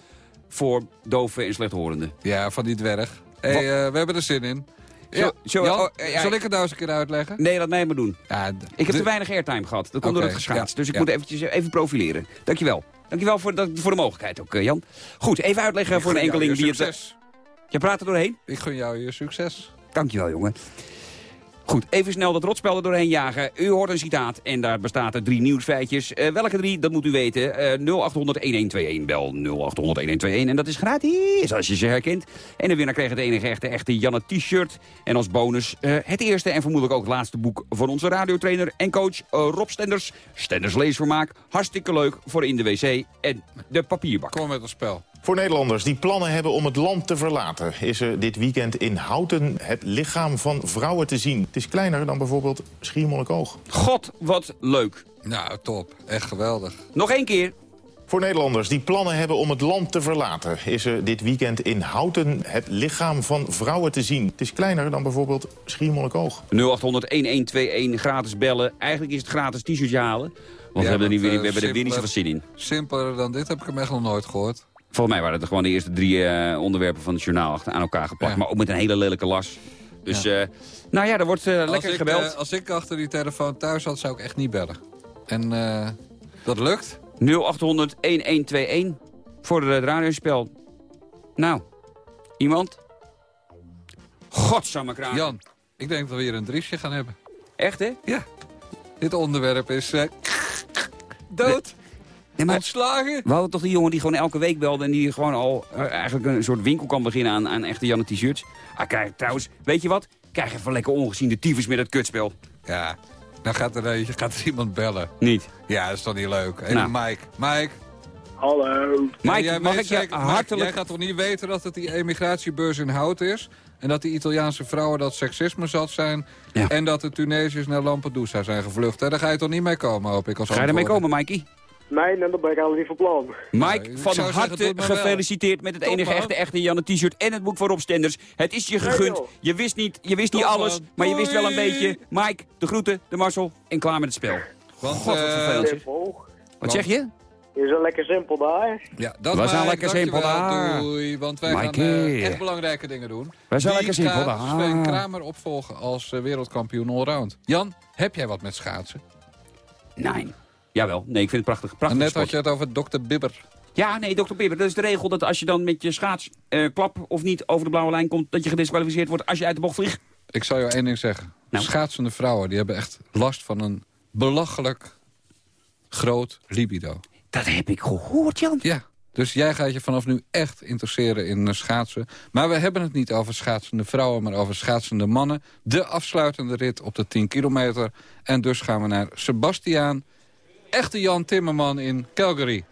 S3: voor doven en slechthorenden.
S4: Ja, van die dwerg. hey, uh, we hebben er zin in. Ja,
S3: Zo- zo-
S4: Jan,
S3: oh, eh, ja,
S4: zal ik het nou eens een keer uitleggen?
S3: Nee, laat mij maar doen.
S4: Ja,
S3: Ik heb te weinig airtime gehad. Dat komt
S4: Oké,
S3: door het geschaatst. dus ik moet eventjes eh, even profileren. Dankjewel. Dankjewel voor, dat, voor de mogelijkheid ook, eh, Jan. Goed, even uitleggen
S4: Ik
S3: voor een enkeling die het...
S4: succes.
S3: Je praat er doorheen?
S4: Ik gun jou je succes.
S3: Dankjewel, jongen. Goed, even snel dat rotspel er doorheen jagen. U hoort een citaat en daar bestaat er drie nieuwsfeitjes. Uh, welke drie, dat moet u weten. Uh, 0800-1121, bel 0800-1121. En dat is gratis als je ze herkent. En de winnaar kreeg het enige echte, echte Janne t-shirt. En als bonus uh, het eerste en vermoedelijk ook het laatste boek... van onze radiotrainer en coach Rob Stenders. Stenders Leesvermaak. Hartstikke leuk voor in de wc en de papierbak.
S4: Kom met het spel.
S9: Voor Nederlanders die plannen hebben om het land te verlaten... is er dit weekend in Houten het lichaam van vrouwen te zien. Het is kleiner dan bijvoorbeeld Schiermonnikoog.
S3: God, wat leuk.
S4: Nou, top. Echt geweldig.
S3: Nog één keer.
S9: Voor Nederlanders die plannen hebben om het land te verlaten... is er dit weekend in Houten het lichaam van vrouwen te zien. Het is kleiner dan bijvoorbeeld Schiermonnikoog.
S3: 0800-1121, gratis bellen. Eigenlijk is het gratis t-shirtje halen. Want we, hebben, er, niet, we hebben er weer niet zoveel zin in.
S4: Simpeler dan dit heb ik hem echt nog nooit gehoord.
S3: Volgens mij waren het gewoon de eerste drie uh, onderwerpen van het journaal aan elkaar geplakt. Ja. Maar ook met een hele lelijke las. Dus, ja. Uh, nou ja, er wordt uh, lekker
S4: ik,
S3: gebeld.
S4: als ik achter die telefoon thuis had, zou ik echt niet bellen. En dat lukt.
S3: 0800-1121 voor het radiospel. Nou, iemand? Godsamme.
S4: Jan, ik denk dat we hier een driesje gaan hebben.
S3: Echt, hè?
S4: Ja. Dit onderwerp is dood.
S3: Nee, maar
S4: Ontslagen?
S3: We hadden toch die jongen die gewoon elke week belde... en die gewoon al uh, eigenlijk een soort winkel kan beginnen aan, aan echte Janne t-shirts. Ah, kijk, trouwens, weet je wat? Krijg even lekker ongeziende tyfus met het kutspel.
S4: Ja, dan gaat er, uh, gaat er iemand bellen.
S3: Niet?
S4: Ja, dat is toch niet leuk. Even
S3: Nou.
S4: Mike. Mike.
S10: Hallo.
S3: Mike,
S4: jij
S3: mag ik je
S4: zeker- Mike,
S3: hartelijk...
S4: Jij gaat toch niet weten dat het die emigratiebeurs in hout is? En dat die Italiaanse vrouwen dat seksisme zat zijn?
S3: Ja.
S4: En dat de Tunesiërs naar Lampedusa zijn gevlucht? Hè? Daar ga je toch niet mee komen, hoop ik. Als
S3: Ga je ermee komen, Mikey?
S10: Nee, nee, dat ben ik helemaal niet van plan.
S3: Mike,
S4: ik
S3: van harte gefeliciteerd met het
S4: Top,
S3: enige
S4: man.
S3: echte, echte Janne t-shirt en het boek voor Rob Stenders. Het is je gegund. Je wist niet, je wist niet alles,
S4: man.
S3: maar je wist wel een beetje. Mike, de groeten, de Marcel en klaar met het spel.
S4: Want,
S3: God, wat
S4: eh,
S3: vervelend. Wat zeg je?
S10: Je is wel lekker simpel daar.
S4: Ja, dat
S3: We zijn lekker simpel daar.
S4: Doei, want wij
S3: Mikey.
S4: gaan eh, echt belangrijke dingen doen.
S3: Wij zijn lekker simpel daar.
S4: Sven Kramer opvolgen als eh, wereldkampioen allround. Jan, heb jij wat met schaatsen?
S3: Nee. Jawel, nee, ik vind het prachtig. Prachtig
S4: net
S3: sport.
S4: had je het over dokter Bibber.
S3: Ja, nee, dokter Pipper, dat is de regel dat als je dan met je schaats eh, klap of niet over de blauwe lijn komt... dat je gedisqualificeerd wordt als je uit de bocht vliegt.
S4: Ik zal jou één ding zeggen.
S3: Nou.
S4: Schaatsende vrouwen die hebben echt last van een belachelijk groot libido.
S3: Dat heb ik gehoord, Jan.
S4: Ja, dus jij gaat je vanaf nu echt interesseren in eh, schaatsen. Maar we hebben het niet over schaatsende vrouwen, maar over schaatsende mannen. De afsluitende rit op de 10 kilometer. En dus gaan we naar Sebastiaan, echte Jan Timmerman in Calgary.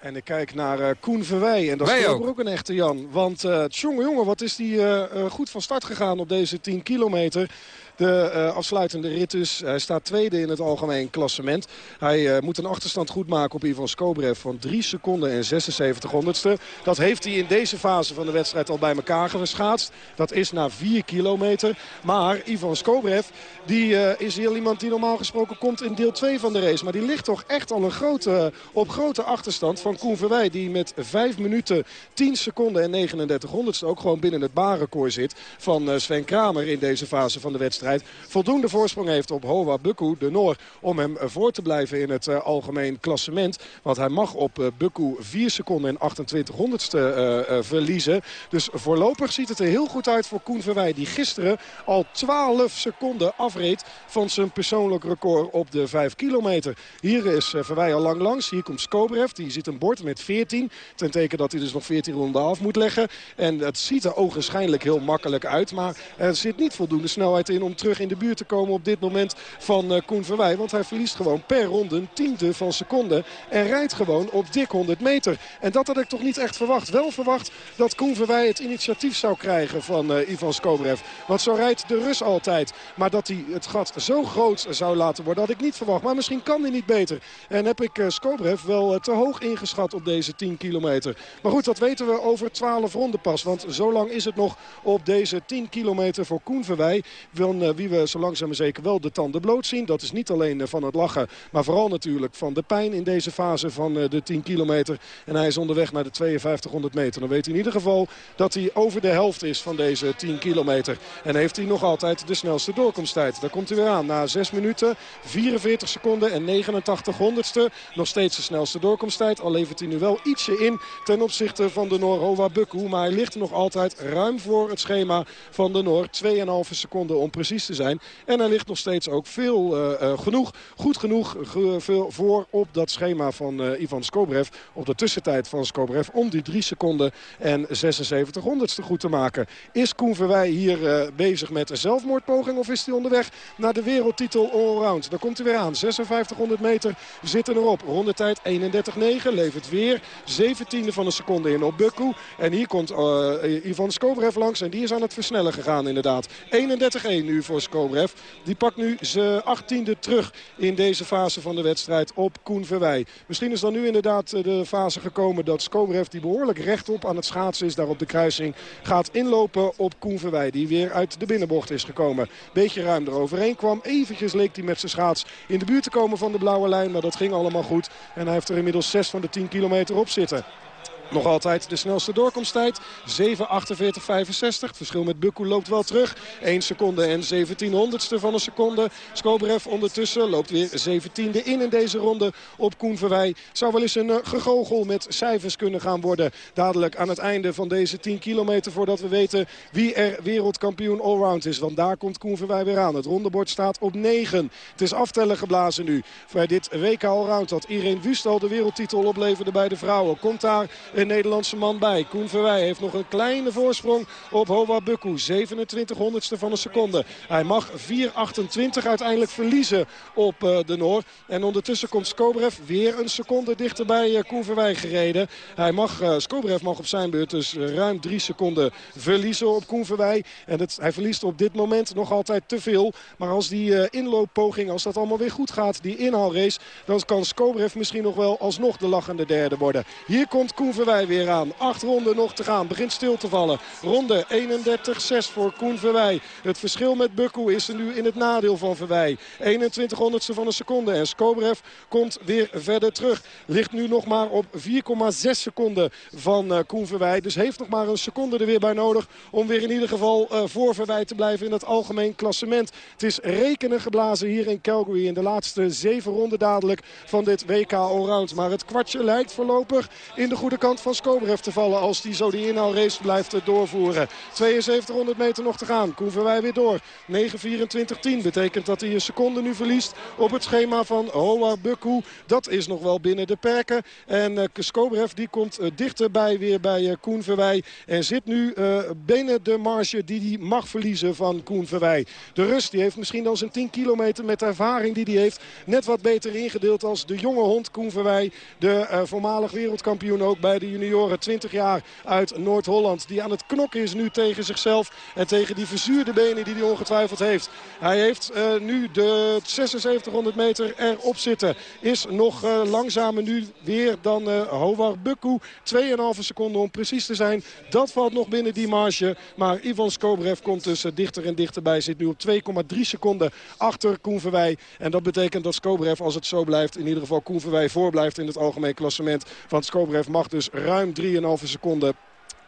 S7: En ik kijk naar eh, Koen Verwij. En dat is
S4: ook.
S7: ook een echte Jan. Want eh jongen, jongen, wat is die eh, goed van start gegaan op deze 10 kilometer. De eh, afsluitende rit dus. Hij staat tweede in het algemeen klassement. Hij eh, moet een achterstand goed maken op Ivan Skobrev van 3 seconden en 76 honderdste. Dat heeft hij in deze fase van de wedstrijd al bij elkaar geschaatst. Dat is na 4 kilometer. Maar Ivan Skobrev die, eh, is heel iemand die normaal gesproken komt in deel 2 van de race. Maar die ligt toch echt al een grote, op grote achterstand van Koen Verwij. Die met 5 minuten 10 seconden en 39 honderdste ook gewoon binnen het baanrecord zit. Van Sven Kramer in deze fase van de wedstrijd. Voldoende voorsprong heeft op Hoa Bukku, de Noor. Om hem voor te blijven in het eh, algemeen klassement. Want hij mag op eh, Bukku 4 seconden en 28 honderdste eh, verliezen. Dus voorlopig ziet het er heel goed uit voor Koen Verwij. Die gisteren al 12 seconden afreed van zijn persoonlijk record op de 5 kilometer. Hier is Verwij al lang langs. Hier komt Skobrev. Die ziet een bord met 14. Ten teken dat hij dus nog 14 ronden af moet leggen. En het ziet er ogenschijnlijk heel makkelijk uit. Maar er zit niet voldoende snelheid in om terug in de buurt te komen op dit moment van eh, Koen Verwij. Want hij verliest gewoon per ronde een tiende van seconde. En rijdt gewoon op dik 100 meter. En dat had ik toch niet echt verwacht. Wel verwacht dat Koen Verwij het initiatief zou krijgen van eh, Ivan Skobrev. Want zo rijdt de Rus altijd. Maar dat hij het gat zo groot zou laten worden had ik niet verwacht. Maar misschien kan hij niet beter. En heb ik eh, Skobrev wel te hoog ingeschat op deze 10 kilometer. Maar goed, dat weten we over 12 ronden pas. Want zo lang is het nog op deze 10 kilometer voor Koen Verwij. Eh, wie we zo langzaam maar zeker wel de tanden bloot zien. Dat is niet alleen eh, van het lachen, maar vooral natuurlijk van de pijn in deze fase van eh, de 10 kilometer. En hij is onderweg naar de 5200 meter. Dan weet hij in ieder geval dat hij over de helft is van deze 10 kilometer. En heeft hij nog altijd de snelste doorkomsttijd. Daar komt hij weer aan na 6 minuten, 44 seconden en 89 honderdste. Nog steeds de snelste doorkomsttijd. Al levert hij nu wel ietsje in ten opzichte van de Noor Hova Bukku. Maar hij ligt nog altijd ruim voor het schema van de Noor. 2,5 seconden om precies te zijn. En er ligt nog steeds ook veel uh, genoeg, goed genoeg voor op dat schema van uh, Ivan Skobrev. Op de tussentijd van Skobrev om die 3 seconden en 76 honderdste goed te maken. Is Koen Verwij hier bezig met een zelfmoordpoging of is hij onderweg naar de wereldtitel allround? Daar komt hij weer aan. 5600 meter zitten erop. Rondetijd 31-9 levert weer 17e van een seconde in op Bukku. En hier komt Ivan Skobrev langs en die is aan het versnellen gegaan inderdaad. 31-1 nu voor Skobrev. Die pakt nu zijn achttiende terug in deze fase van de wedstrijd op Koen Verwij. Misschien is dan nu inderdaad eh, de fase gekomen dat Skobrev die behoorlijk rechtop aan het schaatsen is. Daar op de kruising gaat inlopen op Koen Verwij. Die weer uit de binnenbocht is gekomen. Beetje ruim eroverheen kwam. Eventjes leek hij met zijn schaats in de buurt te komen van de blauwe lijn. Maar dat ging allemaal goed. En hij heeft er inmiddels 6 van de 10 kilometer op zitten. Nog altijd de snelste doorkomsttijd. 7.48.65. Het verschil met Bukku loopt wel terug. 1 seconde en 17 honderdste van een seconde. Skobrev ondertussen loopt weer 17e in in deze ronde op Koen Verwij. Zou wel eens een uh, gegogel met cijfers kunnen gaan worden. Dadelijk aan het einde van deze 10 kilometer voordat we weten wie er wereldkampioen allround is. Want daar komt Koen Verwij weer aan. Het rondebord staat op 9. Het is aftellen geblazen nu. Bij dit WK allround dat Irene Wustal de wereldtitel opleverde bij de vrouwen. Komt daar een Nederlandse man bij. Koen Verwij heeft nog een kleine voorsprong op Hova Bukku. 27 honderdste van een seconde. Hij mag 4.28 uiteindelijk verliezen op uh, de Noor. En ondertussen komt Skobrev weer een seconde dichter bij uh, Koen Verwij gereden. Hij mag, uh, Skobrev mag op zijn beurt dus ruim 3 seconden verliezen op Koen Verwij. En het, hij verliest op dit moment nog altijd te veel. Maar als die inlooppoging, als dat allemaal weer goed gaat, die inhaalrace... dan kan Skobrev misschien nog wel alsnog de lachende derde worden. Hier komt Koen Verwij weer aan. Acht ronden nog te gaan. Begint stil te vallen. Ronde 31-6 voor Koen Verwij. Het verschil met Bukku is er nu in het nadeel van Verwij. 21 honderdste van een seconde. En Skobrev komt weer verder terug. Ligt nu nog maar op 4,6 seconden van uh, Koen Verwij. Dus heeft nog maar een seconde er weer bij nodig. Om weer in ieder geval uh, voor Verwij te blijven in het algemeen klassement. Het is rekenen geblazen hier in Calgary. In de laatste zeven ronden dadelijk van dit WK Allround. Maar het kwartje lijkt voorlopig in de goede kant van Skobrev te vallen als die zo die inhaalrace blijft doorvoeren. 7200 meter nog te gaan. Koen Verwij weer door. 9.24.10 betekent dat hij een seconde nu verliest op het schema van Hoa Bukku. Dat is nog wel binnen de perken. En uh, die komt uh, dichterbij weer bij Koen Verwij. En zit nu binnen de marge die hij mag verliezen van Koen Verwij. De Rust die heeft misschien dan zijn 10 kilometer met ervaring die hij heeft. Net wat beter ingedeeld als de jonge hond Koen Verwij. De voormalig wereldkampioen ook bij de junioren. 20 jaar uit Noord-Holland. Die aan het knokken is nu tegen zichzelf. En tegen die verzuurde benen die hij ongetwijfeld heeft. Hij heeft uh, nu de 7600 meter erop zitten. Is nog uh, langzamer nu weer dan uh, Howar Bukku. 2,5 seconden om precies te zijn. Dat valt nog binnen die marge. Maar Ivan Skobrev komt dus dichter en dichterbij. Zit nu op 2,3 seconden achter Koen Verwij. En dat betekent dat Skobrev, als het zo blijft... in ieder geval Koen Verwij voorblijft in het algemeen klassement. Want Skobrev mag dus ruim 3,5 seconden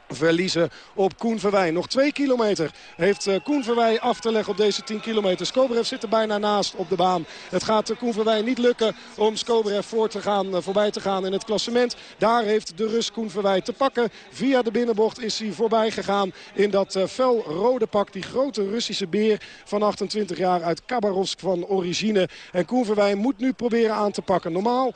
S7: verliezen op Koen Verwij. Nog twee kilometer heeft eh, Koen Verwij af te leggen op deze 10 kilometer. Skobrev zit er bijna naast op de baan. Het gaat Koen Verwij niet lukken om Skobrev voor te gaan, eh, voorbij te gaan in het klassement. Daar heeft de Rus Koen Verwij te pakken. Via de binnenbocht is hij voorbij gegaan in dat fel rode pak. Die grote Russische beer van 28 jaar uit Khabarovsk van origine. En Koen Verwij moet nu proberen aan te pakken. Normaal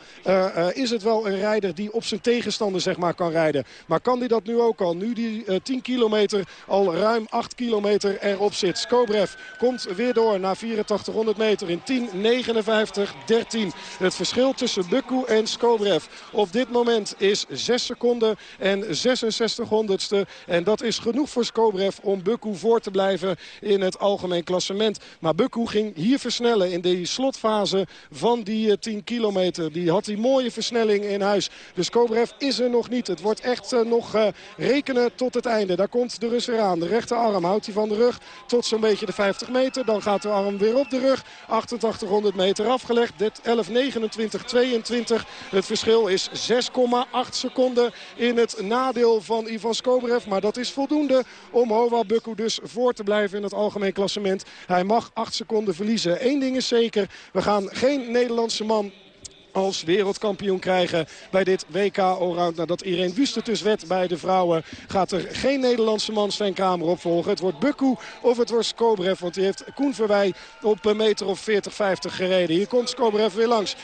S7: is het wel een rijder die op zijn tegenstander zeg maar, kan rijden. Maar kan hij dat nu ook al? Nu die uh, 10 kilometer al ruim 8 kilometer erop zit. Skobrev komt weer door naar 8400 meter in 10.59.13. Het verschil tussen Bukku en Skobrev op dit moment is 6 seconden en 66 honderdste. En dat is genoeg voor Skobrev om Bukku voor te blijven in het algemeen klassement. Maar Bukku ging hier versnellen in die slotfase van die uh, 10 kilometer. Die had die mooie versnelling in huis. Dus Kobrev is er nog niet. Het wordt echt uh, nog uh, tot het einde. Daar komt de Rus eraan. De rechterarm houdt hij van de rug tot zo'n beetje de 50 meter. Dan gaat de arm weer op de rug. 8800 meter afgelegd. Dit 11, 29, 22. Het verschil is 6,8 seconden in het nadeel van Ivan Skobrev. Maar dat is voldoende om Hova Bukku dus voor te blijven in het algemeen klassement. Hij mag 8 seconden verliezen. Eén ding is zeker. We gaan geen Nederlandse man als wereldkampioen krijgen bij dit WK Allround. Nadat Irene Wüst dus wet bij de vrouwen gaat er geen Nederlandse man Sven Kramer opvolgen. Het wordt Bukku of het wordt Skobrev. Want die heeft Koen Verwij op een meter of 40, 50 gereden. Hier komt Skobrev weer langs. 11.59,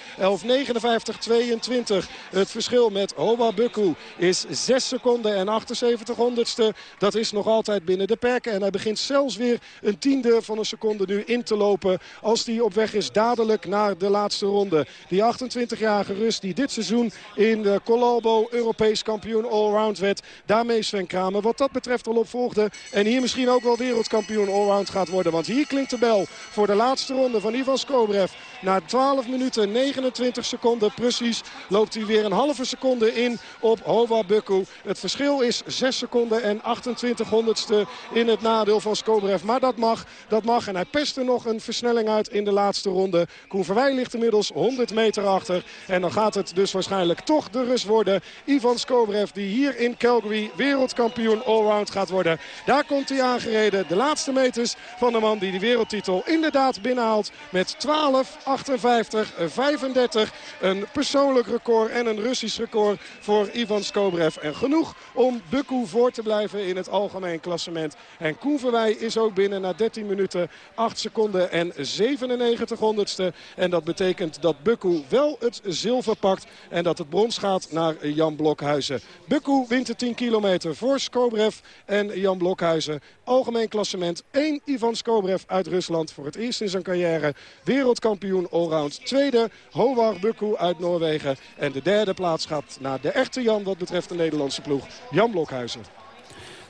S7: 22. Het verschil met Hoba Bukku is 6 seconden en 78 honderdste. Dat is nog altijd binnen de perken. En hij begint zelfs weer een tiende van een seconde nu in te lopen. Als hij op weg is dadelijk naar de laatste ronde. Die 28-jarige Rus die dit seizoen in de Colalbo Europees kampioen allround werd. Daarmee Sven Kramer wat dat betreft al opvolgde. En hier misschien ook wel wereldkampioen allround gaat worden. Want hier klinkt de bel voor de laatste ronde van Ivan Skobrev. Na 12 minuten 29 seconden precies loopt hij weer een halve seconde in op Hova Bukku. Het verschil is 6 seconden en 28 honderdste in het nadeel van Skobrev. Maar dat mag, dat mag. En hij pest er nog een versnelling uit in de laatste ronde. Koen Verwij ligt inmiddels 100 meter achter. En dan gaat het dus waarschijnlijk toch de Rus worden. Ivan Skobrev die hier in Calgary wereldkampioen allround gaat worden. Daar komt hij aangereden. De laatste meters van de man die de wereldtitel inderdaad binnenhaalt. Met 12, 58, 35. Een persoonlijk record en een Russisch record voor Ivan Skobrev. En genoeg om Bukku voor te blijven in het algemeen klassement. En Koen Verwij is ook binnen na 13 minuten 8 seconden en 97 honderdste. En dat betekent dat Bukku wel het zilver pakt. En dat het brons gaat naar Jan Blokhuizen. Bukku wint de 10 kilometer voor Skobrev en Jan Blokhuizen. Algemeen klassement 1 Ivan Skobrev uit Rusland. Voor het eerst in zijn carrière wereldkampioen allround. Tweede Howard Bukku uit Noorwegen. En de derde plaats gaat naar de echte Jan wat betreft de Nederlandse ploeg. Jan Blokhuizen.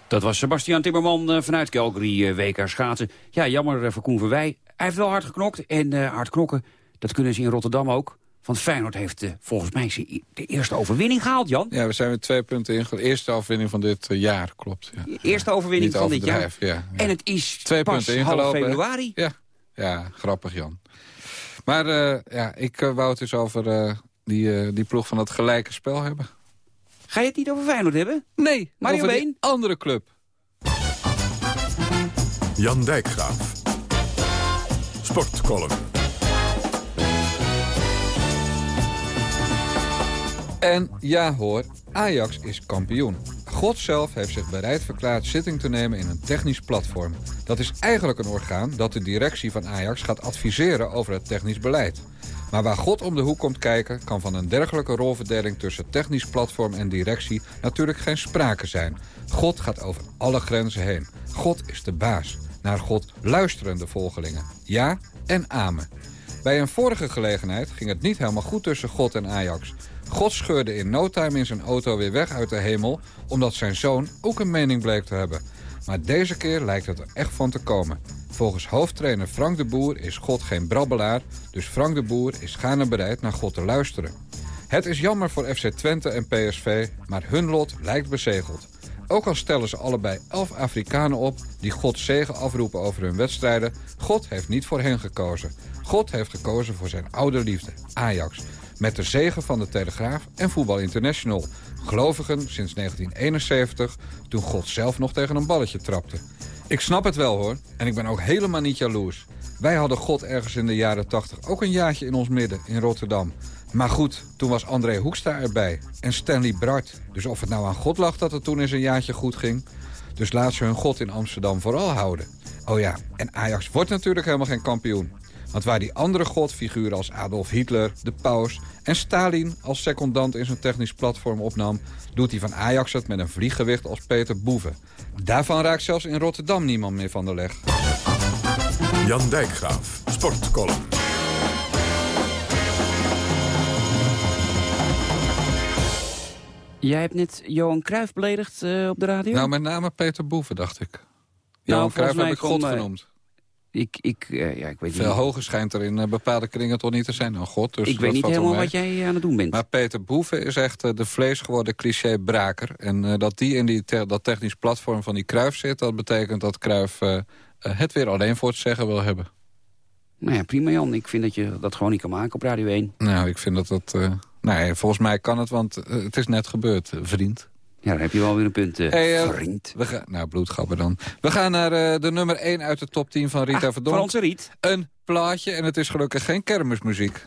S3: Dat was Sebastian Timmerman eh, vanuit Calgary, uh, WK schaatsen. Ja, jammer uh, voor Koen Verwij. Hij heeft wel hard geknokt en uh, hard knokken, dat kunnen ze in Rotterdam ook. Want Feyenoord heeft uh, volgens mij de eerste overwinning gehaald, Jan.
S4: Ja, we zijn met twee punten in. De eerste overwinning van dit uh, jaar, klopt. Ja.
S3: Eerste overwinning van dit jaar.
S4: Ja, ja.
S3: En het is
S4: twee
S3: pas
S4: punten
S3: half februari.
S4: Ja. ja, grappig Jan. Maar uh, ja, ik wou het dus over die, die ploeg van het gelijke spel hebben.
S3: Ga je het niet over Feyenoord hebben?
S4: Nee,
S3: Mario
S4: over
S3: Been?
S4: andere club.
S2: Jan Dijkgraaf. Sportcolumn.
S4: En ja hoor, Ajax is kampioen. God zelf heeft zich bereid verklaard zitting te nemen in een technisch platform. Dat is eigenlijk een orgaan dat de directie van Ajax gaat adviseren over het technisch beleid. Maar waar God om de hoek komt kijken... kan van een dergelijke rolverdeling tussen technisch platform en directie... natuurlijk geen sprake zijn. God gaat over alle grenzen heen. God is de baas. Naar God luisteren de volgelingen. Ja en amen. Bij een vorige gelegenheid ging het niet helemaal goed tussen God en Ajax. God scheurde in no time in zijn auto weer weg uit de hemel... omdat zijn zoon ook een mening bleek te hebben. Maar deze keer lijkt het er echt van te komen. Volgens hoofdtrainer Frank de Boer is God geen brabbelaar... dus Frank de Boer is gaarne bereid naar God te luisteren. Het is jammer voor FC Twente en PSV, maar hun lot lijkt bezegeld. Ook al stellen ze allebei elf Afrikanen op die God zegen afroepen over hun wedstrijden... God heeft niet voor hen gekozen. God heeft gekozen voor zijn oude liefde, Ajax... met de zegen van de Telegraaf en Voetbal International. Gelovigen sinds 1971, toen God zelf nog tegen een balletje trapte. Ik snap het wel hoor, en ik ben ook helemaal niet jaloers. Wij hadden God ergens in de jaren 80 ook een jaartje in ons midden, in Rotterdam. Maar goed, toen was André Hoekstra erbij en Stanley Bart. Dus of het nou aan God lag dat het toen eens een jaartje goed ging... dus laat ze hun God in Amsterdam vooral houden. Oh ja, en Ajax wordt natuurlijk helemaal geen kampioen. Want waar die andere godfiguren als Adolf Hitler, de paus... en Stalin als secondant in zijn technisch platform opnam... doet hij van Ajax het met een vlieggewicht als Peter Boeven. Daarvan raakt zelfs in Rotterdam niemand meer van de leg.
S2: Jan Dijkgraaf. Sportcolumn.
S3: Jij hebt net Johan Cruijff beledigd uh, op de radio?
S4: Nou, met name Peter Boeven, dacht ik. Johan Cruijff heb ik God
S3: uh,
S4: genoemd.
S3: Ik, ik, uh, ja, ik weet
S4: Veel
S3: niet.
S4: hoger schijnt er in bepaalde kringen toch niet te zijn dan God. Dus
S3: ik weet niet helemaal wat jij aan het doen bent.
S4: Maar Peter Boeven is echt uh, de vleesgeworden cliché-braker. En uh, dat die in die te dat technisch platform van die Kruif zit... dat betekent dat Kruif het weer alleen voor het zeggen wil hebben.
S3: Nou ja, prima Jan. Ik vind dat je dat gewoon niet kan maken op Radio 1.
S4: Nou, ik vind dat dat... nee, volgens mij kan het, want het is net gebeurd, vriend.
S3: Ja, dan heb je wel weer een punt, uh,
S4: hey, uh,
S3: vriend.
S4: We gaan, nou, bloedgabber dan. We gaan naar uh, de nummer 1 uit de top 10 van Rita
S3: ah,
S4: Verdonk.
S3: Van onze Riet.
S4: Een plaatje en het is gelukkig geen kermismuziek.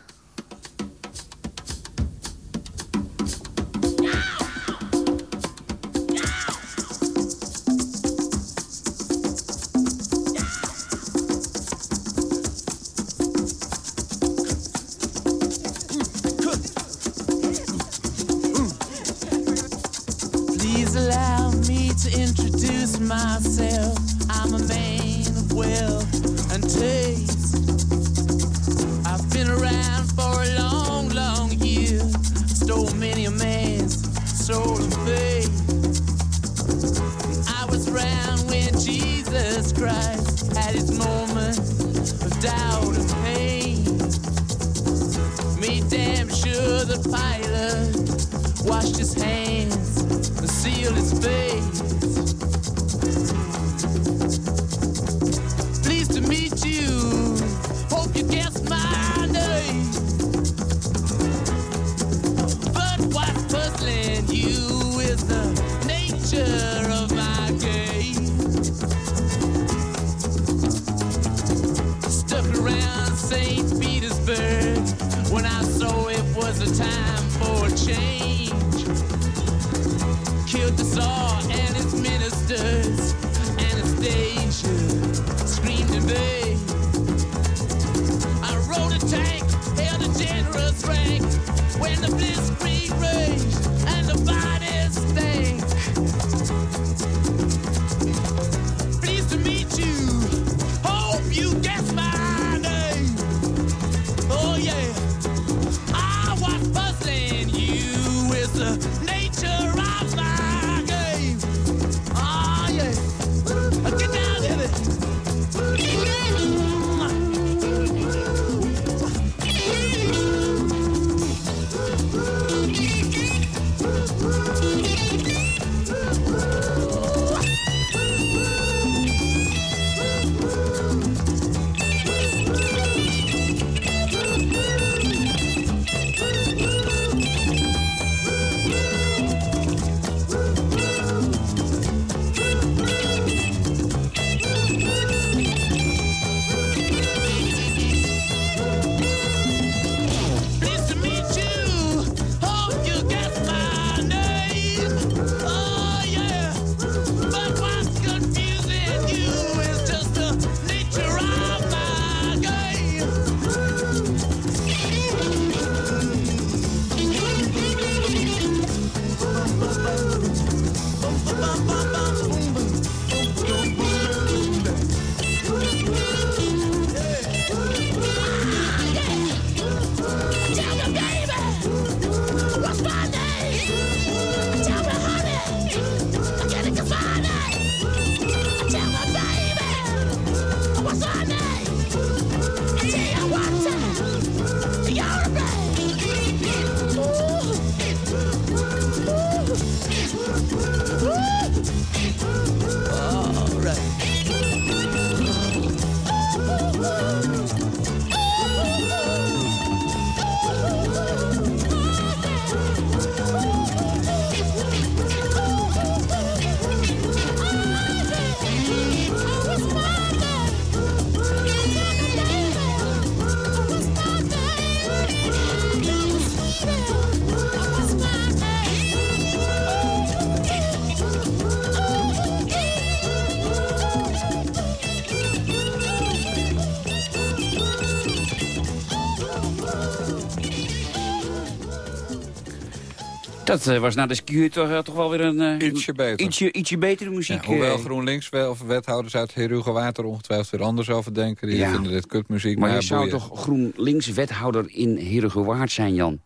S3: Dat eh, was na de skier toch, eh, toch wel weer een... eh,
S4: Ietsje beter.
S3: Ietsje, ietsje betere muziek.
S4: Ja, hoewel. GroenLinks wel, of wethouders uit Heruge Water ongetwijfeld weer anders over denken. Die
S3: Ja.
S4: vinden dit kutmuziek.
S3: Maar
S4: Maar,
S3: je zou toch GroenLinks-wethouder in Herugewaard zijn, Jan?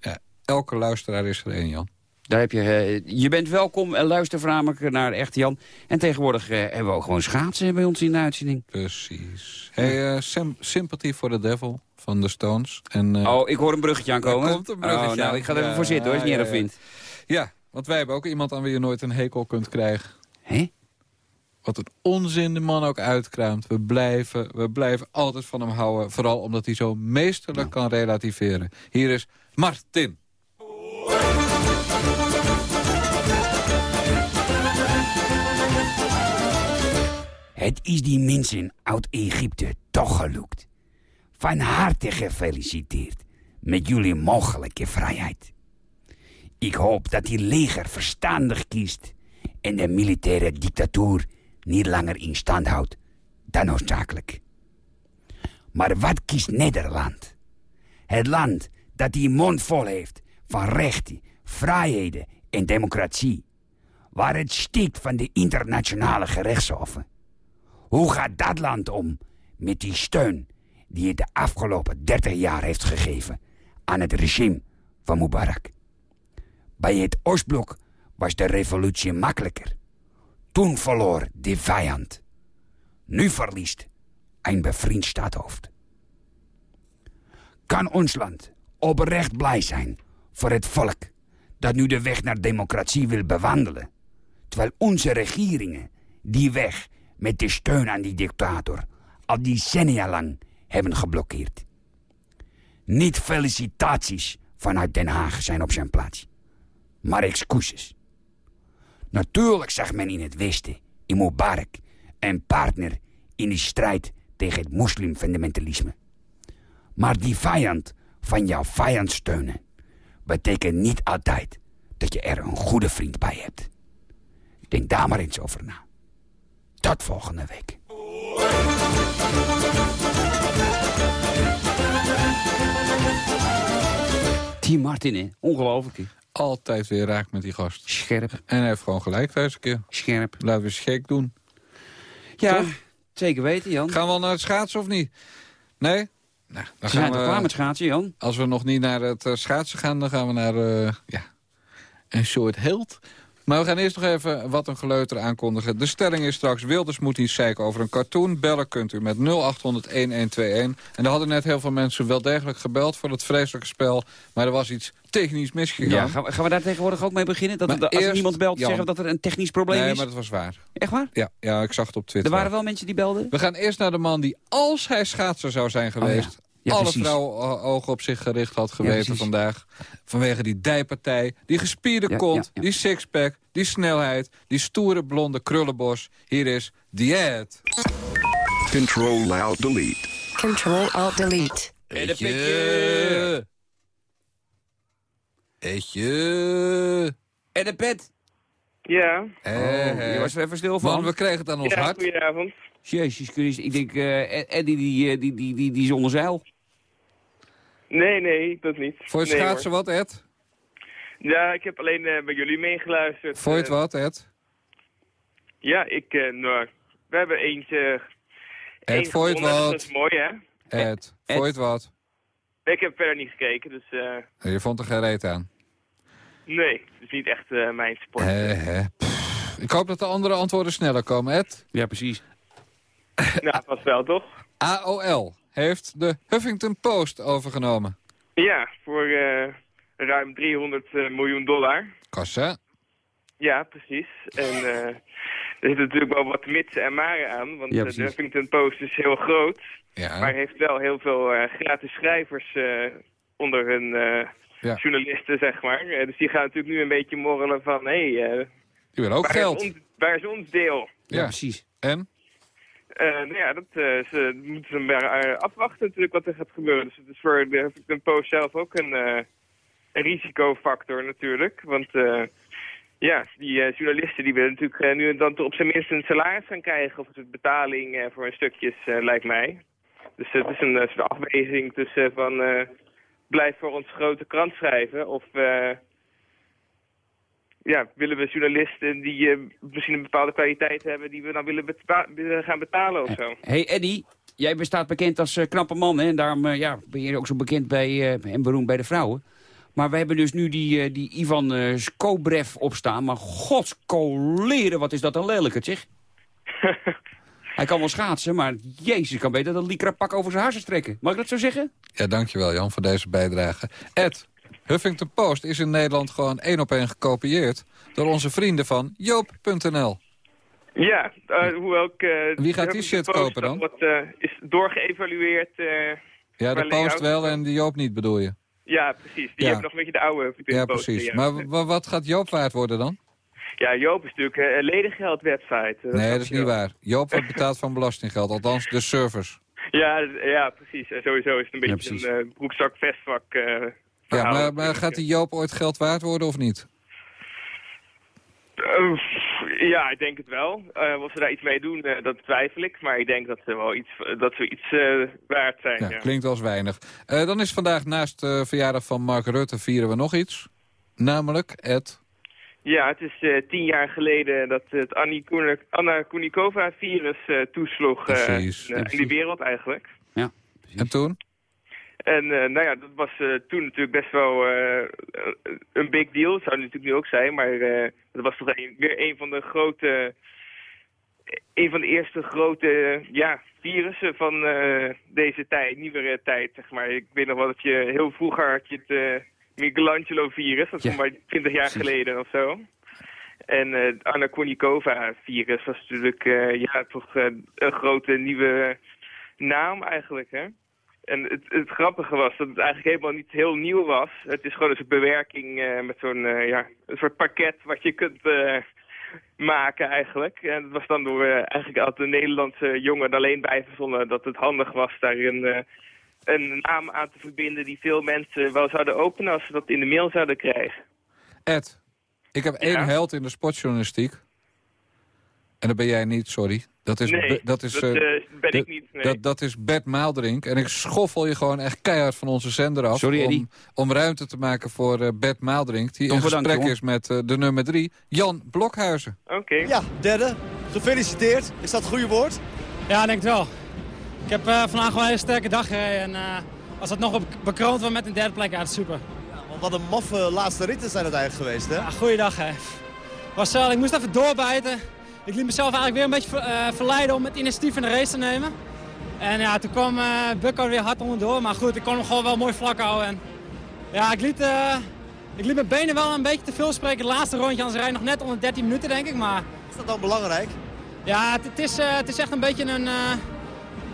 S4: Ja, elke luisteraar is er één, Jan.
S3: Daar heb je, je bent welkom en luister voornamelijk naar Echt Jan. En tegenwoordig hebben we ook gewoon schaatsen bij ons in de uitzending.
S4: Precies. Hey, Sym- Sympathy for the Devil van de Stones. En, eh,
S3: Oh, ik hoor een bruggetje aankomen.
S4: Komt een bruggetje
S3: Oh, nou,
S4: aan.
S3: ik ga er even
S4: Ja,
S3: voor zitten hoor, als je het niet erg
S4: ja.
S3: vindt.
S4: Ja, want wij hebben ook iemand aan wie je nooit een hekel kunt krijgen.
S3: Hé?
S4: Wat een onzin de man ook uitkraamt. We blijven, we blijven altijd van hem houden. Vooral omdat hij zo meesterlijk kan relativeren. Hier is Martin.
S11: Het is die mensen uit Egypte toch gelukt. Van harte gefeliciteerd met jullie mogelijke vrijheid. Ik hoop dat die leger verstandig kiest en de militaire dictatuur niet langer in stand houdt dan noodzakelijk. Maar wat kiest Nederland? Het land dat die mond vol heeft van rechten, vrijheden en democratie. waar het stikt van de internationale gerechtshoffen. Hoe gaat dat land om met die steun die het de afgelopen 30 jaar heeft gegeven aan het regime van Mubarak? Bij het Oostblok was de revolutie makkelijker. Toen verloor de vijand. Nu verliest een bevriend stadhoofd. Kan ons land oprecht blij zijn voor het volk dat nu de weg naar democratie wil bewandelen, terwijl onze regeringen die weg met de steun aan die dictator al decennia lang hebben geblokkeerd. Niet felicitaties vanuit Den Haag zijn op zijn plaats, maar excuses. Natuurlijk zag men in het Westen, in Mubarak, een partner in de strijd tegen het moslimfundamentalisme. Maar die vijand van jouw vijand steunen betekent niet altijd dat je er een goede vriend bij hebt. Denk daar maar eens over na. Tot volgende week.
S3: Team Martin, hè? Ongelooflijk.
S4: Altijd weer raak met die gast.
S3: Scherp.
S4: En hij heeft gewoon gelijk deze keer.
S3: Scherp.
S4: Laten we gek doen.
S3: Ja,
S4: Toch?
S3: zeker weten, Jan.
S4: Gaan we al naar het schaatsen of niet? Nee? Nou, dan
S3: zijn
S4: gaan we,
S3: klaar met schaatsen, Jan?
S4: Als we nog niet naar het eh, schaatsen gaan, dan gaan we naar eh, ja, een soort held. Maar we gaan eerst nog even wat een geleuter aankondigen. De stelling is straks, Wilders moet niet zeiken over een cartoon. Bellen kunt u met 0800-1121. En er hadden net heel veel mensen wel degelijk gebeld voor het vreselijke spel. Maar er was iets technisch misgegaan.
S3: Ja, gaan we, gaan we daar tegenwoordig ook mee beginnen? Dat
S4: Maar
S3: als er
S4: eerst,
S3: niemand belt,
S4: Jan.
S3: zeggen we dat er een technisch probleem
S4: nee,
S3: is?
S4: maar dat was waar.
S3: Echt waar?
S4: Ja, ja, ik zag het op
S3: Er
S4: Twitter.
S3: waren wel mensen die belden?
S4: We gaan eerst naar de man die, als hij schaatser zou zijn geweest...
S3: Oh Ja,
S4: alle
S3: precies.
S4: vrouwen ogen op zich gericht had geweten vandaag. Vanwege die dijpartij, die gespierde
S3: Ja,
S4: kont,
S3: ja, ja.
S4: die sixpack, die snelheid... die stoere blonde krullenbos. Hier is Diet.
S12: Control Alt Delete.
S13: Control Alt Delete.
S4: Etje. Etje.
S3: En de pet.
S10: Ja.
S3: Oh, je was er even stil van.
S4: Man, we kregen het aan ons
S10: ja,
S4: hart.
S10: goedenavond.
S3: Jezus Christus, ik denk, eh Eddie die, eh, die, die, die, die zonder zeil.
S10: Nee, nee, dat niet.
S4: Voor je
S10: nee,
S4: schaatsen
S10: hoor.
S4: wat, Ed?
S10: Ja, ik heb alleen eh, bij jullie meegeluisterd.
S4: Voor je het
S10: Eh,
S4: wat, Ed?
S10: Ja, ik, eh, nou, we hebben eentje...
S4: Ed, voor je het
S10: gewonnen,
S4: wat?
S10: Dat is mooi, hè?
S4: Ed, voor je het wat?
S10: Ik heb verder niet gekeken, dus eh,
S4: Je vond er geen reet aan.
S10: Nee, het is niet echt eh, mijn sport.
S4: Ik hoop dat de andere antwoorden sneller komen, Ed.
S3: Ja, precies.
S10: nou, vast wel, toch?
S4: AOL heeft de Huffington Post overgenomen.
S10: Ja, voor eh, ruim 300 eh, miljoen dollar.
S4: Kassa.
S10: Ja, precies. En eh, er zitten natuurlijk wel wat mitsen en maren aan, want
S3: Ja,
S10: de. Huffington Post is heel groot.
S4: Ja.
S10: Maar heeft wel heel veel eh, gratis schrijvers eh, onder hun eh,
S4: Ja.
S10: journalisten, zeg maar. Eh, dus die gaan natuurlijk nu een beetje morrelen van, hé, hey, eh,
S4: Die willen ook
S10: waar,
S4: geld.
S10: Is ons, waar is ons deel?
S3: Ja, precies.
S4: En?
S10: Eh, nou ja, dat ze moeten ze maar afwachten natuurlijk wat er gaat gebeuren. Dus het is voor de Post zelf ook een, eh, een risicofactor natuurlijk. Want eh, ja, die journalisten die willen natuurlijk nu en dan toch op zijn minst een salaris gaan krijgen. Of het betaling eh, voor hun stukjes, eh, lijkt mij. Dus het is een soort afweging tussen van eh, blijf voor ons grote krant schrijven of... eh, ja, willen we journalisten die eh, misschien een bepaalde kwaliteit hebben... die we dan willen, beta- gaan betalen of zo.
S3: hey, Eddie, jij bestaat bekend als eh, knappe man, hè? En daarom eh, ja, ben je ook zo bekend bij, eh, en beroemd bij de vrouwen. Maar we hebben dus nu die, eh, die Ivan eh Skobrev opstaan. Maar godskoleren, wat is dat een lelijkert, zeg. Hij kan wel schaatsen, maar jezus, ik kan beter dat Likra pak over zijn harsen trekken. Mag ik dat zo zeggen?
S4: Ja, dankjewel Jan voor deze bijdrage. Ed, Huffington Post is in Nederland gewoon één op één gekopieerd... door onze vrienden van Joop.nl.
S10: Ja, eh, hoewel ik... eh,
S4: Wie gaat die shit
S10: Post
S4: kopen dan?
S10: Wat, eh, is doorgeëvalueerd. eh,
S4: Ja, de Post wel en de Joop niet bedoel je?
S10: Ja, precies. Die
S4: Ja.
S10: hebben nog een beetje de oude Huffington
S4: Ja,
S10: Post,
S4: precies.
S10: ja.
S4: Maar wa- wat gaat Joop waard worden dan?
S10: Ja, Joop is natuurlijk eh, een ledengeldwebsite. Eh,
S4: Nee,
S10: snap
S4: dat is niet waar. Joop wordt betaald van belastinggeld, althans de servers.
S10: Ja, ja, precies. En sowieso is het een beetje een eh, broekzak-vestvak eh,
S4: Ja, maar, maar gaat die Joop ooit geld waard worden of niet?
S10: Eh, ja, ik denk het wel. Eh of ze daar iets mee doen, eh, dat twijfel ik. Maar ik denk dat ze wel iets, dat ze iets eh, waard zijn.
S4: Ja,
S10: Ja,
S4: klinkt als weinig. Eh, dan is vandaag naast de verjaardag van Mark Rutte vieren we nog iets. Namelijk, Ed.
S10: Ja, het is eh, tien jaar geleden dat het Anna Kunikova-virus eh, toesloeg eh,
S4: Precies.
S10: in, in de wereld eigenlijk.
S4: En toen?
S10: En eh, nou ja, dat was eh, toen natuurlijk best wel eh, een big deal. Dat zou het natuurlijk nu ook zijn, maar eh, dat was toch een- weer een van de grote... Een van de eerste grote ja, virussen van eh, deze tijd, nieuwere tijd, zeg maar. Ik weet nog wel dat je heel vroeger had je het eh, Michelangelo-virus, dat is maar 20 jaar geleden of zo. En eh het Anna Kournikova-virus was natuurlijk eh, ja, toch eh, een grote nieuwe naam eigenlijk, hè. En het, het grappige was dat het eigenlijk helemaal niet heel nieuw was. Het is gewoon een soort bewerking eh, met zo'n eh, ja, een soort pakket wat je kunt eh, maken eigenlijk. En het was dan door eh, eigenlijk altijd een Nederlandse jongen er alleen bij verzonnen dat het handig was daar een, een naam aan te verbinden die veel mensen wel zouden openen als ze dat in de mail zouden krijgen.
S4: Ed, ik heb één held in de sportjournalistiek. En dat ben jij niet, sorry. Dat is,
S10: Nee,
S4: dat is,
S10: dat,
S4: eh,
S10: eh, ben ik niet, nee.
S4: Dat, dat is Bert Maaldrink. En ik schoffel je gewoon echt keihard van onze zender af.
S3: Sorry,
S4: om, om ruimte te maken voor eh, Bert Maaldrink. Die
S3: Toch
S4: in
S3: bedankt,
S4: gesprek
S3: jongen.
S4: is met eh, de nummer drie, Jan Blokhuizen.
S10: Oké.
S14: Ja, derde. Gefeliciteerd. Is dat het goede woord?
S15: Ja, denk het wel. Ik heb eh, vandaag gewoon een hele sterke dag gereden. En eh, als dat nog op, bekroond wordt met een derde plek, ja, dat is super.
S14: Want wat een maffe laatste ritten zijn het eigenlijk geweest, hè?
S15: Ja, goeiedag, hè. Was, eh, ik moest even doorbijten. Ik liet mezelf eigenlijk weer een beetje ver- verleiden om het initiatief in de race te nemen. En ja, toen kwam Bukko weer hard onderdoor. Maar goed, ik kon hem gewoon wel mooi vlak houden. En, ja, ik liet, ik liet mijn benen wel een beetje te veel spreken. Het laatste rondje, anders rijd nog net onder 13 minuten, denk ik. Maar...
S14: Is dat dan belangrijk?
S15: Ja, het, het is, het is echt een beetje een...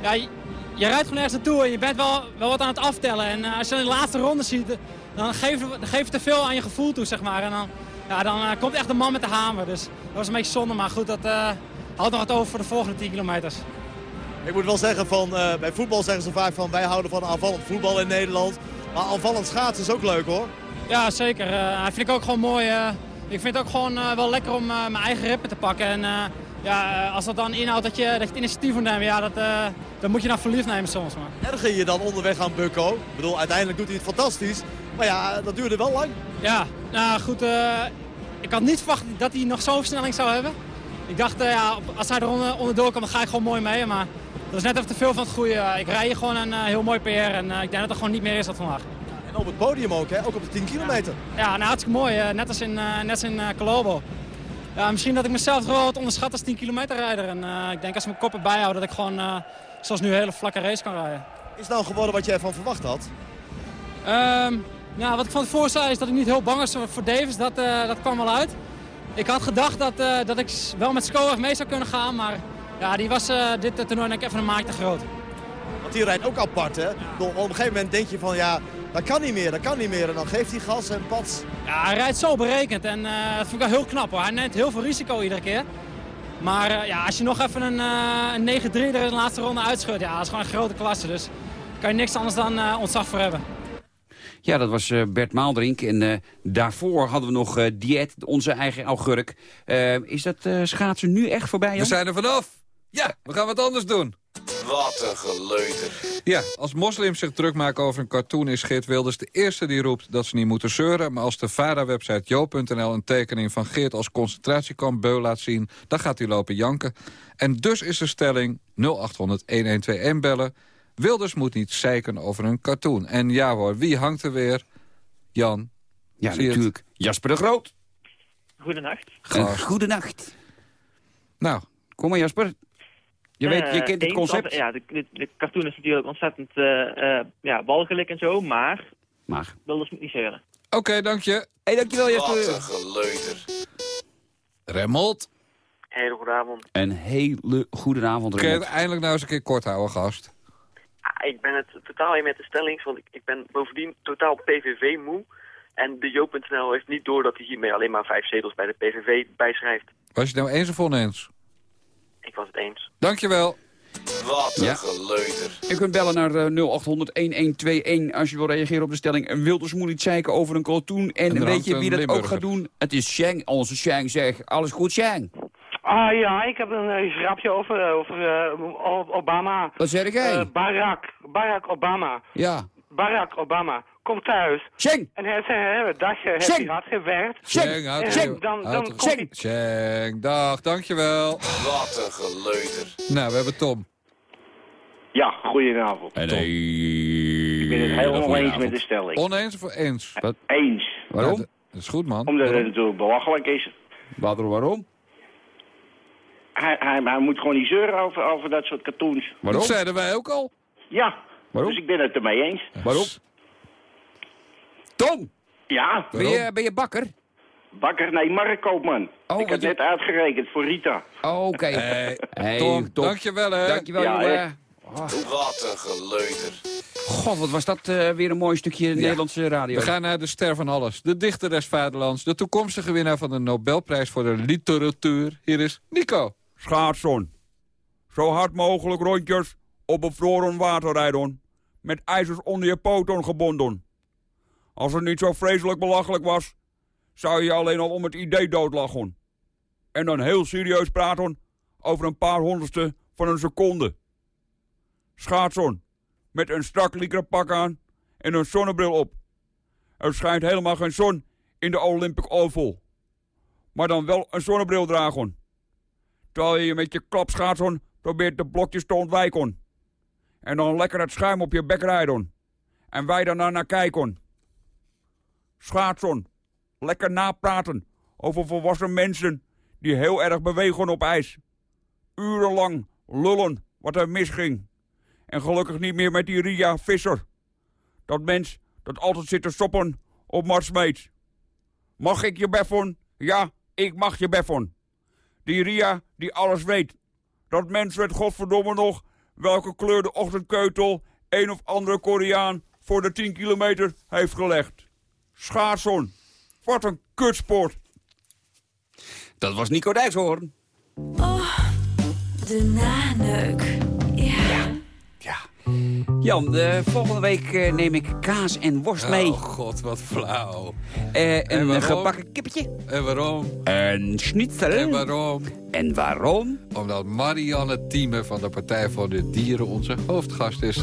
S15: ja, je, je rijdt gewoon ergens naartoe en je bent wel, wel wat aan het aftellen. En eh, als je dan de laatste ronde ziet, dan geef, je- dan geef je te veel aan je gevoel toe, zeg maar. En dan, ja, dan eh, komt echt de man met de hamer. Dus dat was een beetje zonde, maar goed, dat eh, houdt nog wat over voor de volgende 10 kilometers.
S14: Ik moet wel zeggen, van, bij voetbal zeggen ze vaak van wij houden van aanvallend voetbal in Nederland. Maar aanvallend schaatsen is ook leuk hoor.
S15: Ja, zeker. Eh vind ik ook gewoon mooi. ik vind het ook gewoon wel lekker om mijn eigen rippen te pakken. En ja, eh, als dat dan inhoudt dat je, dat je het initiatief moet nemen, ja, dat, eh, dat moet je dan voor lief nemen soms. Maar.
S14: Erger je dan onderweg aan Bukko? Ik bedoel, uiteindelijk doet hij het fantastisch. Maar ja, dat duurde wel lang.
S15: Ja, nou goed. eh, ik had niet verwacht dat hij nog zo'n versnelling zou hebben. Ik dacht, ja, als hij er onder, onderdoor komt, dan ga ik gewoon mooi mee. Maar dat is net even te veel van het goede. Ik rij hier gewoon een heel mooi PR en ik denk dat er gewoon niet meer is dat vandaag.
S14: En op het podium ook, hè? ook op de 10 kilometer.
S15: Ja, nou, hartstikke mooi. net als in, net als in Colombo. Ja, misschien dat ik mezelf wel wat onderschat als 10 kilometer rijder. En eh, ik denk als ik mijn koppen bijhoud dat ik gewoon, eh, zoals nu, een hele vlakke race kan rijden.
S14: Is het nou geworden wat jij ervan verwacht had?
S15: Ja, wat ik van tevoren zei is dat ik niet heel bang was voor Davis. Dat, eh, dat kwam wel uit. Ik had gedacht dat, dat ik wel met Skoag mee zou kunnen gaan. Maar ja, die was dit toernooi denk ik even een maak te groot.
S14: Want die rijdt ook apart, hè? Op een gegeven moment denk je van ja, dat kan niet meer, dat kan niet meer. En dan geeft hij gas en pats.
S15: Ja, hij rijdt zo berekend en eh, dat vind ik wel heel knap hoor. Hij neemt heel veel risico iedere keer. Maar eh, ja, als je nog even een, eh, een 9-3 er in de laatste ronde uitscheurt, ja, dat is gewoon een grote klasse. Dus daar kan je niks anders dan eh, ontzag voor hebben.
S3: Ja, dat was eh, Bert Maaldrink. En eh, daarvoor hadden we nog eh Diet, onze eigen augurk. Is dat eh, schaatsen nu echt voorbij,
S4: We zijn er vanaf. Ja, we gaan wat anders doen.
S16: Wat een geleuter.
S4: Ja, als moslims zich druk maken over een cartoon is Geert Wilders de eerste die roept dat ze niet moeten zeuren. Maar als de VARA-website jo.nl een tekening van Geert als concentratiekamp Beul laat zien, dan gaat hij lopen janken. En dus is de stelling 0800-1121 bellen. Wilders moet niet zeiken over een cartoon. En ja hoor, wie hangt er weer? Jan.
S3: Ja,
S4: het?
S3: natuurlijk. Jasper de Groot.
S17: Goedenacht.
S3: Goedenacht.
S4: Nou.
S3: Kom maar Jasper. Je, weet, je
S17: Eh,
S3: kent het concept.
S17: ja, de, de, de cartoon is natuurlijk ontzettend eh, eh, ja, walgelijk en zo, maar...
S3: Maar.
S17: Wilders moet niet zeuren.
S4: Oké, dank je.
S3: Hey, dankjewel.
S16: Wat een geleuter.
S4: Remmelt.
S17: Hele goede avond.
S3: Een hele goede avond,
S4: Kun je het eindelijk nou eens een keer kort houden, gast?
S17: Ah, ik ben het totaal in met de stellings, want ik, ik ben bovendien totaal PVV-moe. En de Jo.nl heeft niet door dat hij hiermee alleen maar vijf zetels bij de PVV bijschrijft.
S4: Was je het nou eens of oneens?
S17: Ik was het eens.
S4: Dankjewel.
S16: Wat een
S3: Ja.
S16: geleuter.
S3: Je kunt bellen naar eh, 0800-1121 als je wil reageren op de stelling. En Wilders moet niet zeiken over een cartoon. En,
S4: En
S3: weet je wie dat ook gaat doen? Het is Shang, onze Shang zeg. Alles goed, Shang?
S18: Ah ja, ik heb een eh, grapje over, eh, over eh, Obama.
S3: Wat zeg jij?
S18: Eh, Barack, Barack Obama.
S3: ja.
S18: Barack Obama. Komt thuis.
S3: Zing!
S18: En hij zei, hè, dagje
S4: Zing!
S18: hij hard gewerkt.
S4: Zing, houd
S18: En
S4: er-
S18: dan, dan.
S4: Zing, dag, dankjewel.
S16: Wat een geleuter.
S4: Nou, we hebben Tom.
S19: Ja, goedenavond.
S4: En
S19: Ik ben het helemaal oneens met de stelling.
S4: Oneens of eens?
S19: Eens.
S4: Waarom? dat is goed, man.
S19: Omdat het natuurlijk belachelijk is.
S3: Waarom? waarom?
S19: Hij, hij, hij moet gewoon niet zeuren over, over dat soort cartoons.
S4: Dat zeiden wij ook al.
S19: Ja, dus ik ben het ermee eens.
S3: Waarom? Tom!
S19: Ja.
S3: Ben je, ben je bakker?
S19: Bakker, nee, marktkoopman.
S3: Oh,
S19: ik had net uitgerekend voor Rita.
S3: Oh, oké.
S4: Hey,
S3: Hey,
S4: Tom,
S3: Tom.
S4: dankjewel hè.
S3: Dankjewel,
S19: Ja,
S3: jongen.
S16: Wat een geleuter.
S3: God, wat was dat eh, weer een mooi stukje Nederlandse radio.
S4: We gaan naar de ster van alles. De dichter des vaderlands. De toekomstige winnaar van de Nobelprijs voor de literatuur. Hier is Nico.
S20: Schaatsen. Zo hard mogelijk rondjes op bevroren water rijden. Met ijzers onder je poten gebonden. Als het niet zo vreselijk belachelijk was, zou je alleen al om het idee doodlachen. En dan heel serieus praten over een paar honderdste van een seconde. Schaatsen. Met een strak pak aan en een zonnebril op. Er schijnt helemaal geen zon in de Olympic Oval. Maar dan wel een zonnebril dragen. Terwijl je met je klapschaatsen probeert de blokjes te ontwijken. En dan lekker het schuim op je bek rijden. En wij daarna naar kijken. Schaatsen. Lekker napraten over volwassen mensen die heel erg bewegen op ijs. Urenlang lullen wat er misging. En gelukkig niet meer met die Ria Visser. Dat mens dat altijd zit te soppen op Marsmeet. Mag ik je beffen? Ja, ik mag je beffen. Die Ria die alles weet. Dat mens weet godverdomme nog welke kleur de ochtendkeutel een of andere Koreaan voor de 10 kilometer heeft gelegd. Schaatsen. Wat een kutsport.
S3: Dat was Nico Dijkshoorn.
S21: Oh, de naneuk. Ja.
S3: Jan, eh, volgende week eh, neem ik kaas en worst mee.
S4: Oh god, wat flauw.
S3: Eh,
S4: En
S3: een
S4: waarom?
S3: gebakken kippetje.
S4: En waarom?
S3: Een schnitzel.
S4: En waarom?
S3: En waarom?
S4: Omdat Marianne Thieme van de Partij voor de Dieren onze hoofdgast is.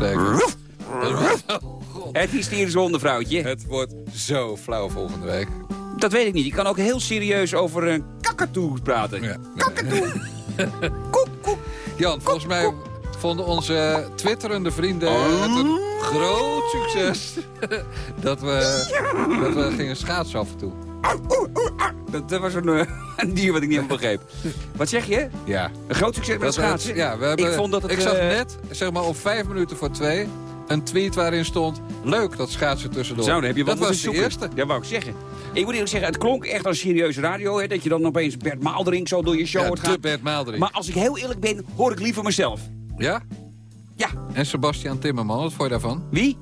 S3: Het hysterische hondenvrouwtje.
S4: Het wordt zo flauw volgende week.
S3: Dat weet ik niet. Ik kan ook heel serieus over een kakatoe praten.
S4: Ja. Jan, volgens mij vonden onze twitterende vrienden
S3: Oh.
S4: het een groot succes dat we, dat we gingen schaatsen af en toe.
S3: Dat, dat was een, eh, een dier wat ik niet helemaal begreep. Wat zeg je?
S4: Ja.
S3: Een groot succes met
S4: Dat we het-
S3: schaatsen?
S4: Ja, we hebben,
S3: ik vond dat het...
S4: ik zag
S3: eh,
S4: net, zeg maar op vijf minuten voor twee, een tweet waarin stond... Leuk, dat schaatsen tussendoor.
S3: Zo, dan heb je wat
S4: dat was de eerste.
S3: Dat wou ik zeggen. Ik moet eerlijk zeggen, het klonk echt als serieuze radio. Hè, dat je dan opeens Bert Maalderink zo door je show
S4: Ja,
S3: hoort
S4: de
S3: gaan.
S4: Bert.
S3: Maar als ik heel eerlijk ben, hoor ik liever mezelf.
S4: Ja?
S3: Ja.
S4: En Sebastian Timmerman, wat vond je daarvan?
S3: Wie?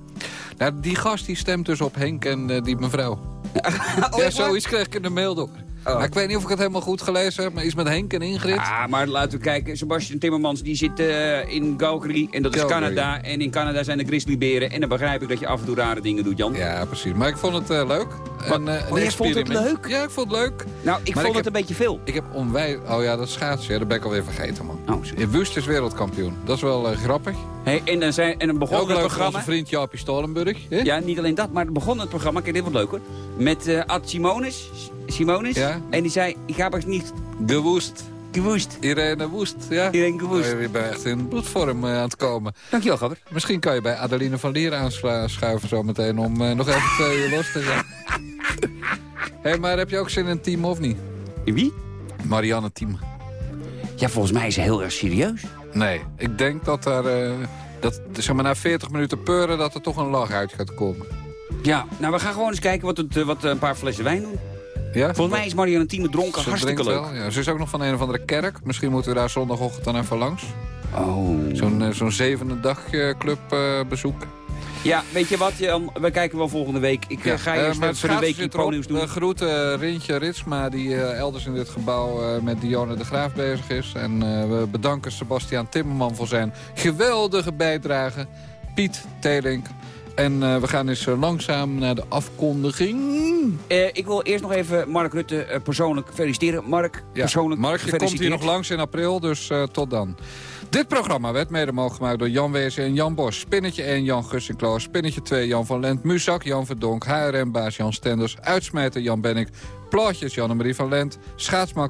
S4: Nou, die gast die stemt dus op Henk en eh, die mevrouw. ja, zoiets kreeg ik in de mail door. Maar ik weet niet of ik het helemaal goed gelezen heb, maar iets met Henk en Ingrid.
S3: Ja, maar laten we kijken. Sebastian Timmermans die zit eh, in Calgary. En dat is. Canada. En in Canada zijn de grizzlyberen. En dan begrijp ik dat je af en toe rare dingen doet, Jan.
S4: Ja, precies. Maar ik vond het eh, leuk. En, eh,
S3: oh, jij vond het leuk?
S4: Ja, ik vond het leuk.
S3: Nou, ik
S4: Maar
S3: vond
S4: ik
S3: het een beetje veel.
S4: Ik heb onwijs... Oh ja, dat schaatsen, ja, dat ben ik alweer vergeten, man.
S3: Oh.
S4: In Wust is wereldkampioen. Dat is wel grappig.
S3: Hey, en, dan zijn, en dan begon
S4: Ook
S3: het
S4: leuk
S3: programma.
S4: onze vriend Jaapie Stolenburg. hè?
S3: Ja, niet alleen dat, maar begon het programma. Kijk, dit wordt leuk hoor. Met Ad Simonis. Simonis.
S4: Ja.
S3: En die zei, ik heb het niet
S4: Gewoest.
S3: gewoest.
S4: Irene Woest, ja.
S3: Irene Gewoest.
S4: Je bent echt in bloedvorm eh, aan het komen.
S3: Dankjewel, Gabber.
S4: Misschien kan je bij Adeline van Lier aanschuiven zo meteen om eh, nog even twee uur los te zijn. Hé, hey, maar heb je ook zin in een team of niet?
S3: In wie?
S4: Marianne Team.
S3: Ja, volgens mij is hij heel erg serieus.
S4: Nee, ik denk dat er... eh, dat, zeg maar, na 40 minuten peuren dat er toch een lach uit gaat komen.
S3: Ja, nou we gaan gewoon eens kijken wat, het, wat een paar flessen wijn doen.
S4: Ja?
S3: Volgens mij is Marianne Thieme dronken
S4: Ze
S3: hartstikke leuk.
S4: wel, Ja, ze is ook nog van een of andere kerk. Misschien moeten we daar zondagochtend dan even langs.
S3: Oh.
S4: Zo'n eh, zo'n zevende dag club eh, bezoeken.
S3: Ja, weet je wat, Jan? We kijken wel volgende week. Ik eh, ga eerst even voor de week doen.
S4: We groeten eh, Rintje Ritsma, die elders in dit gebouw met Dionne de Graaf bezig is. En we bedanken Sebastiaan Timmerman voor zijn geweldige bijdrage. Piet Telink. En eh, we gaan eens eh, langzaam naar de afkondiging.
S3: Eh, ik wil eerst nog even Mark Rutte persoonlijk feliciteren. Mark,
S4: Ja,
S3: persoonlijk
S4: Mark, je komt hier nog langs in april, dus tot dan. Dit programma werd mede mogelijk gemaakt door Jan Wezen en Jan Bos. Spinnetje 1, Jan Gussinkloos. Spinnetje 2, Jan van Lent. Muzak, Jan Verdonk. HRM-baas Jan Stenders. Uitsmijter Jan Bennik. Plaatjes Jan-Marie van Lent. Schaatsmakker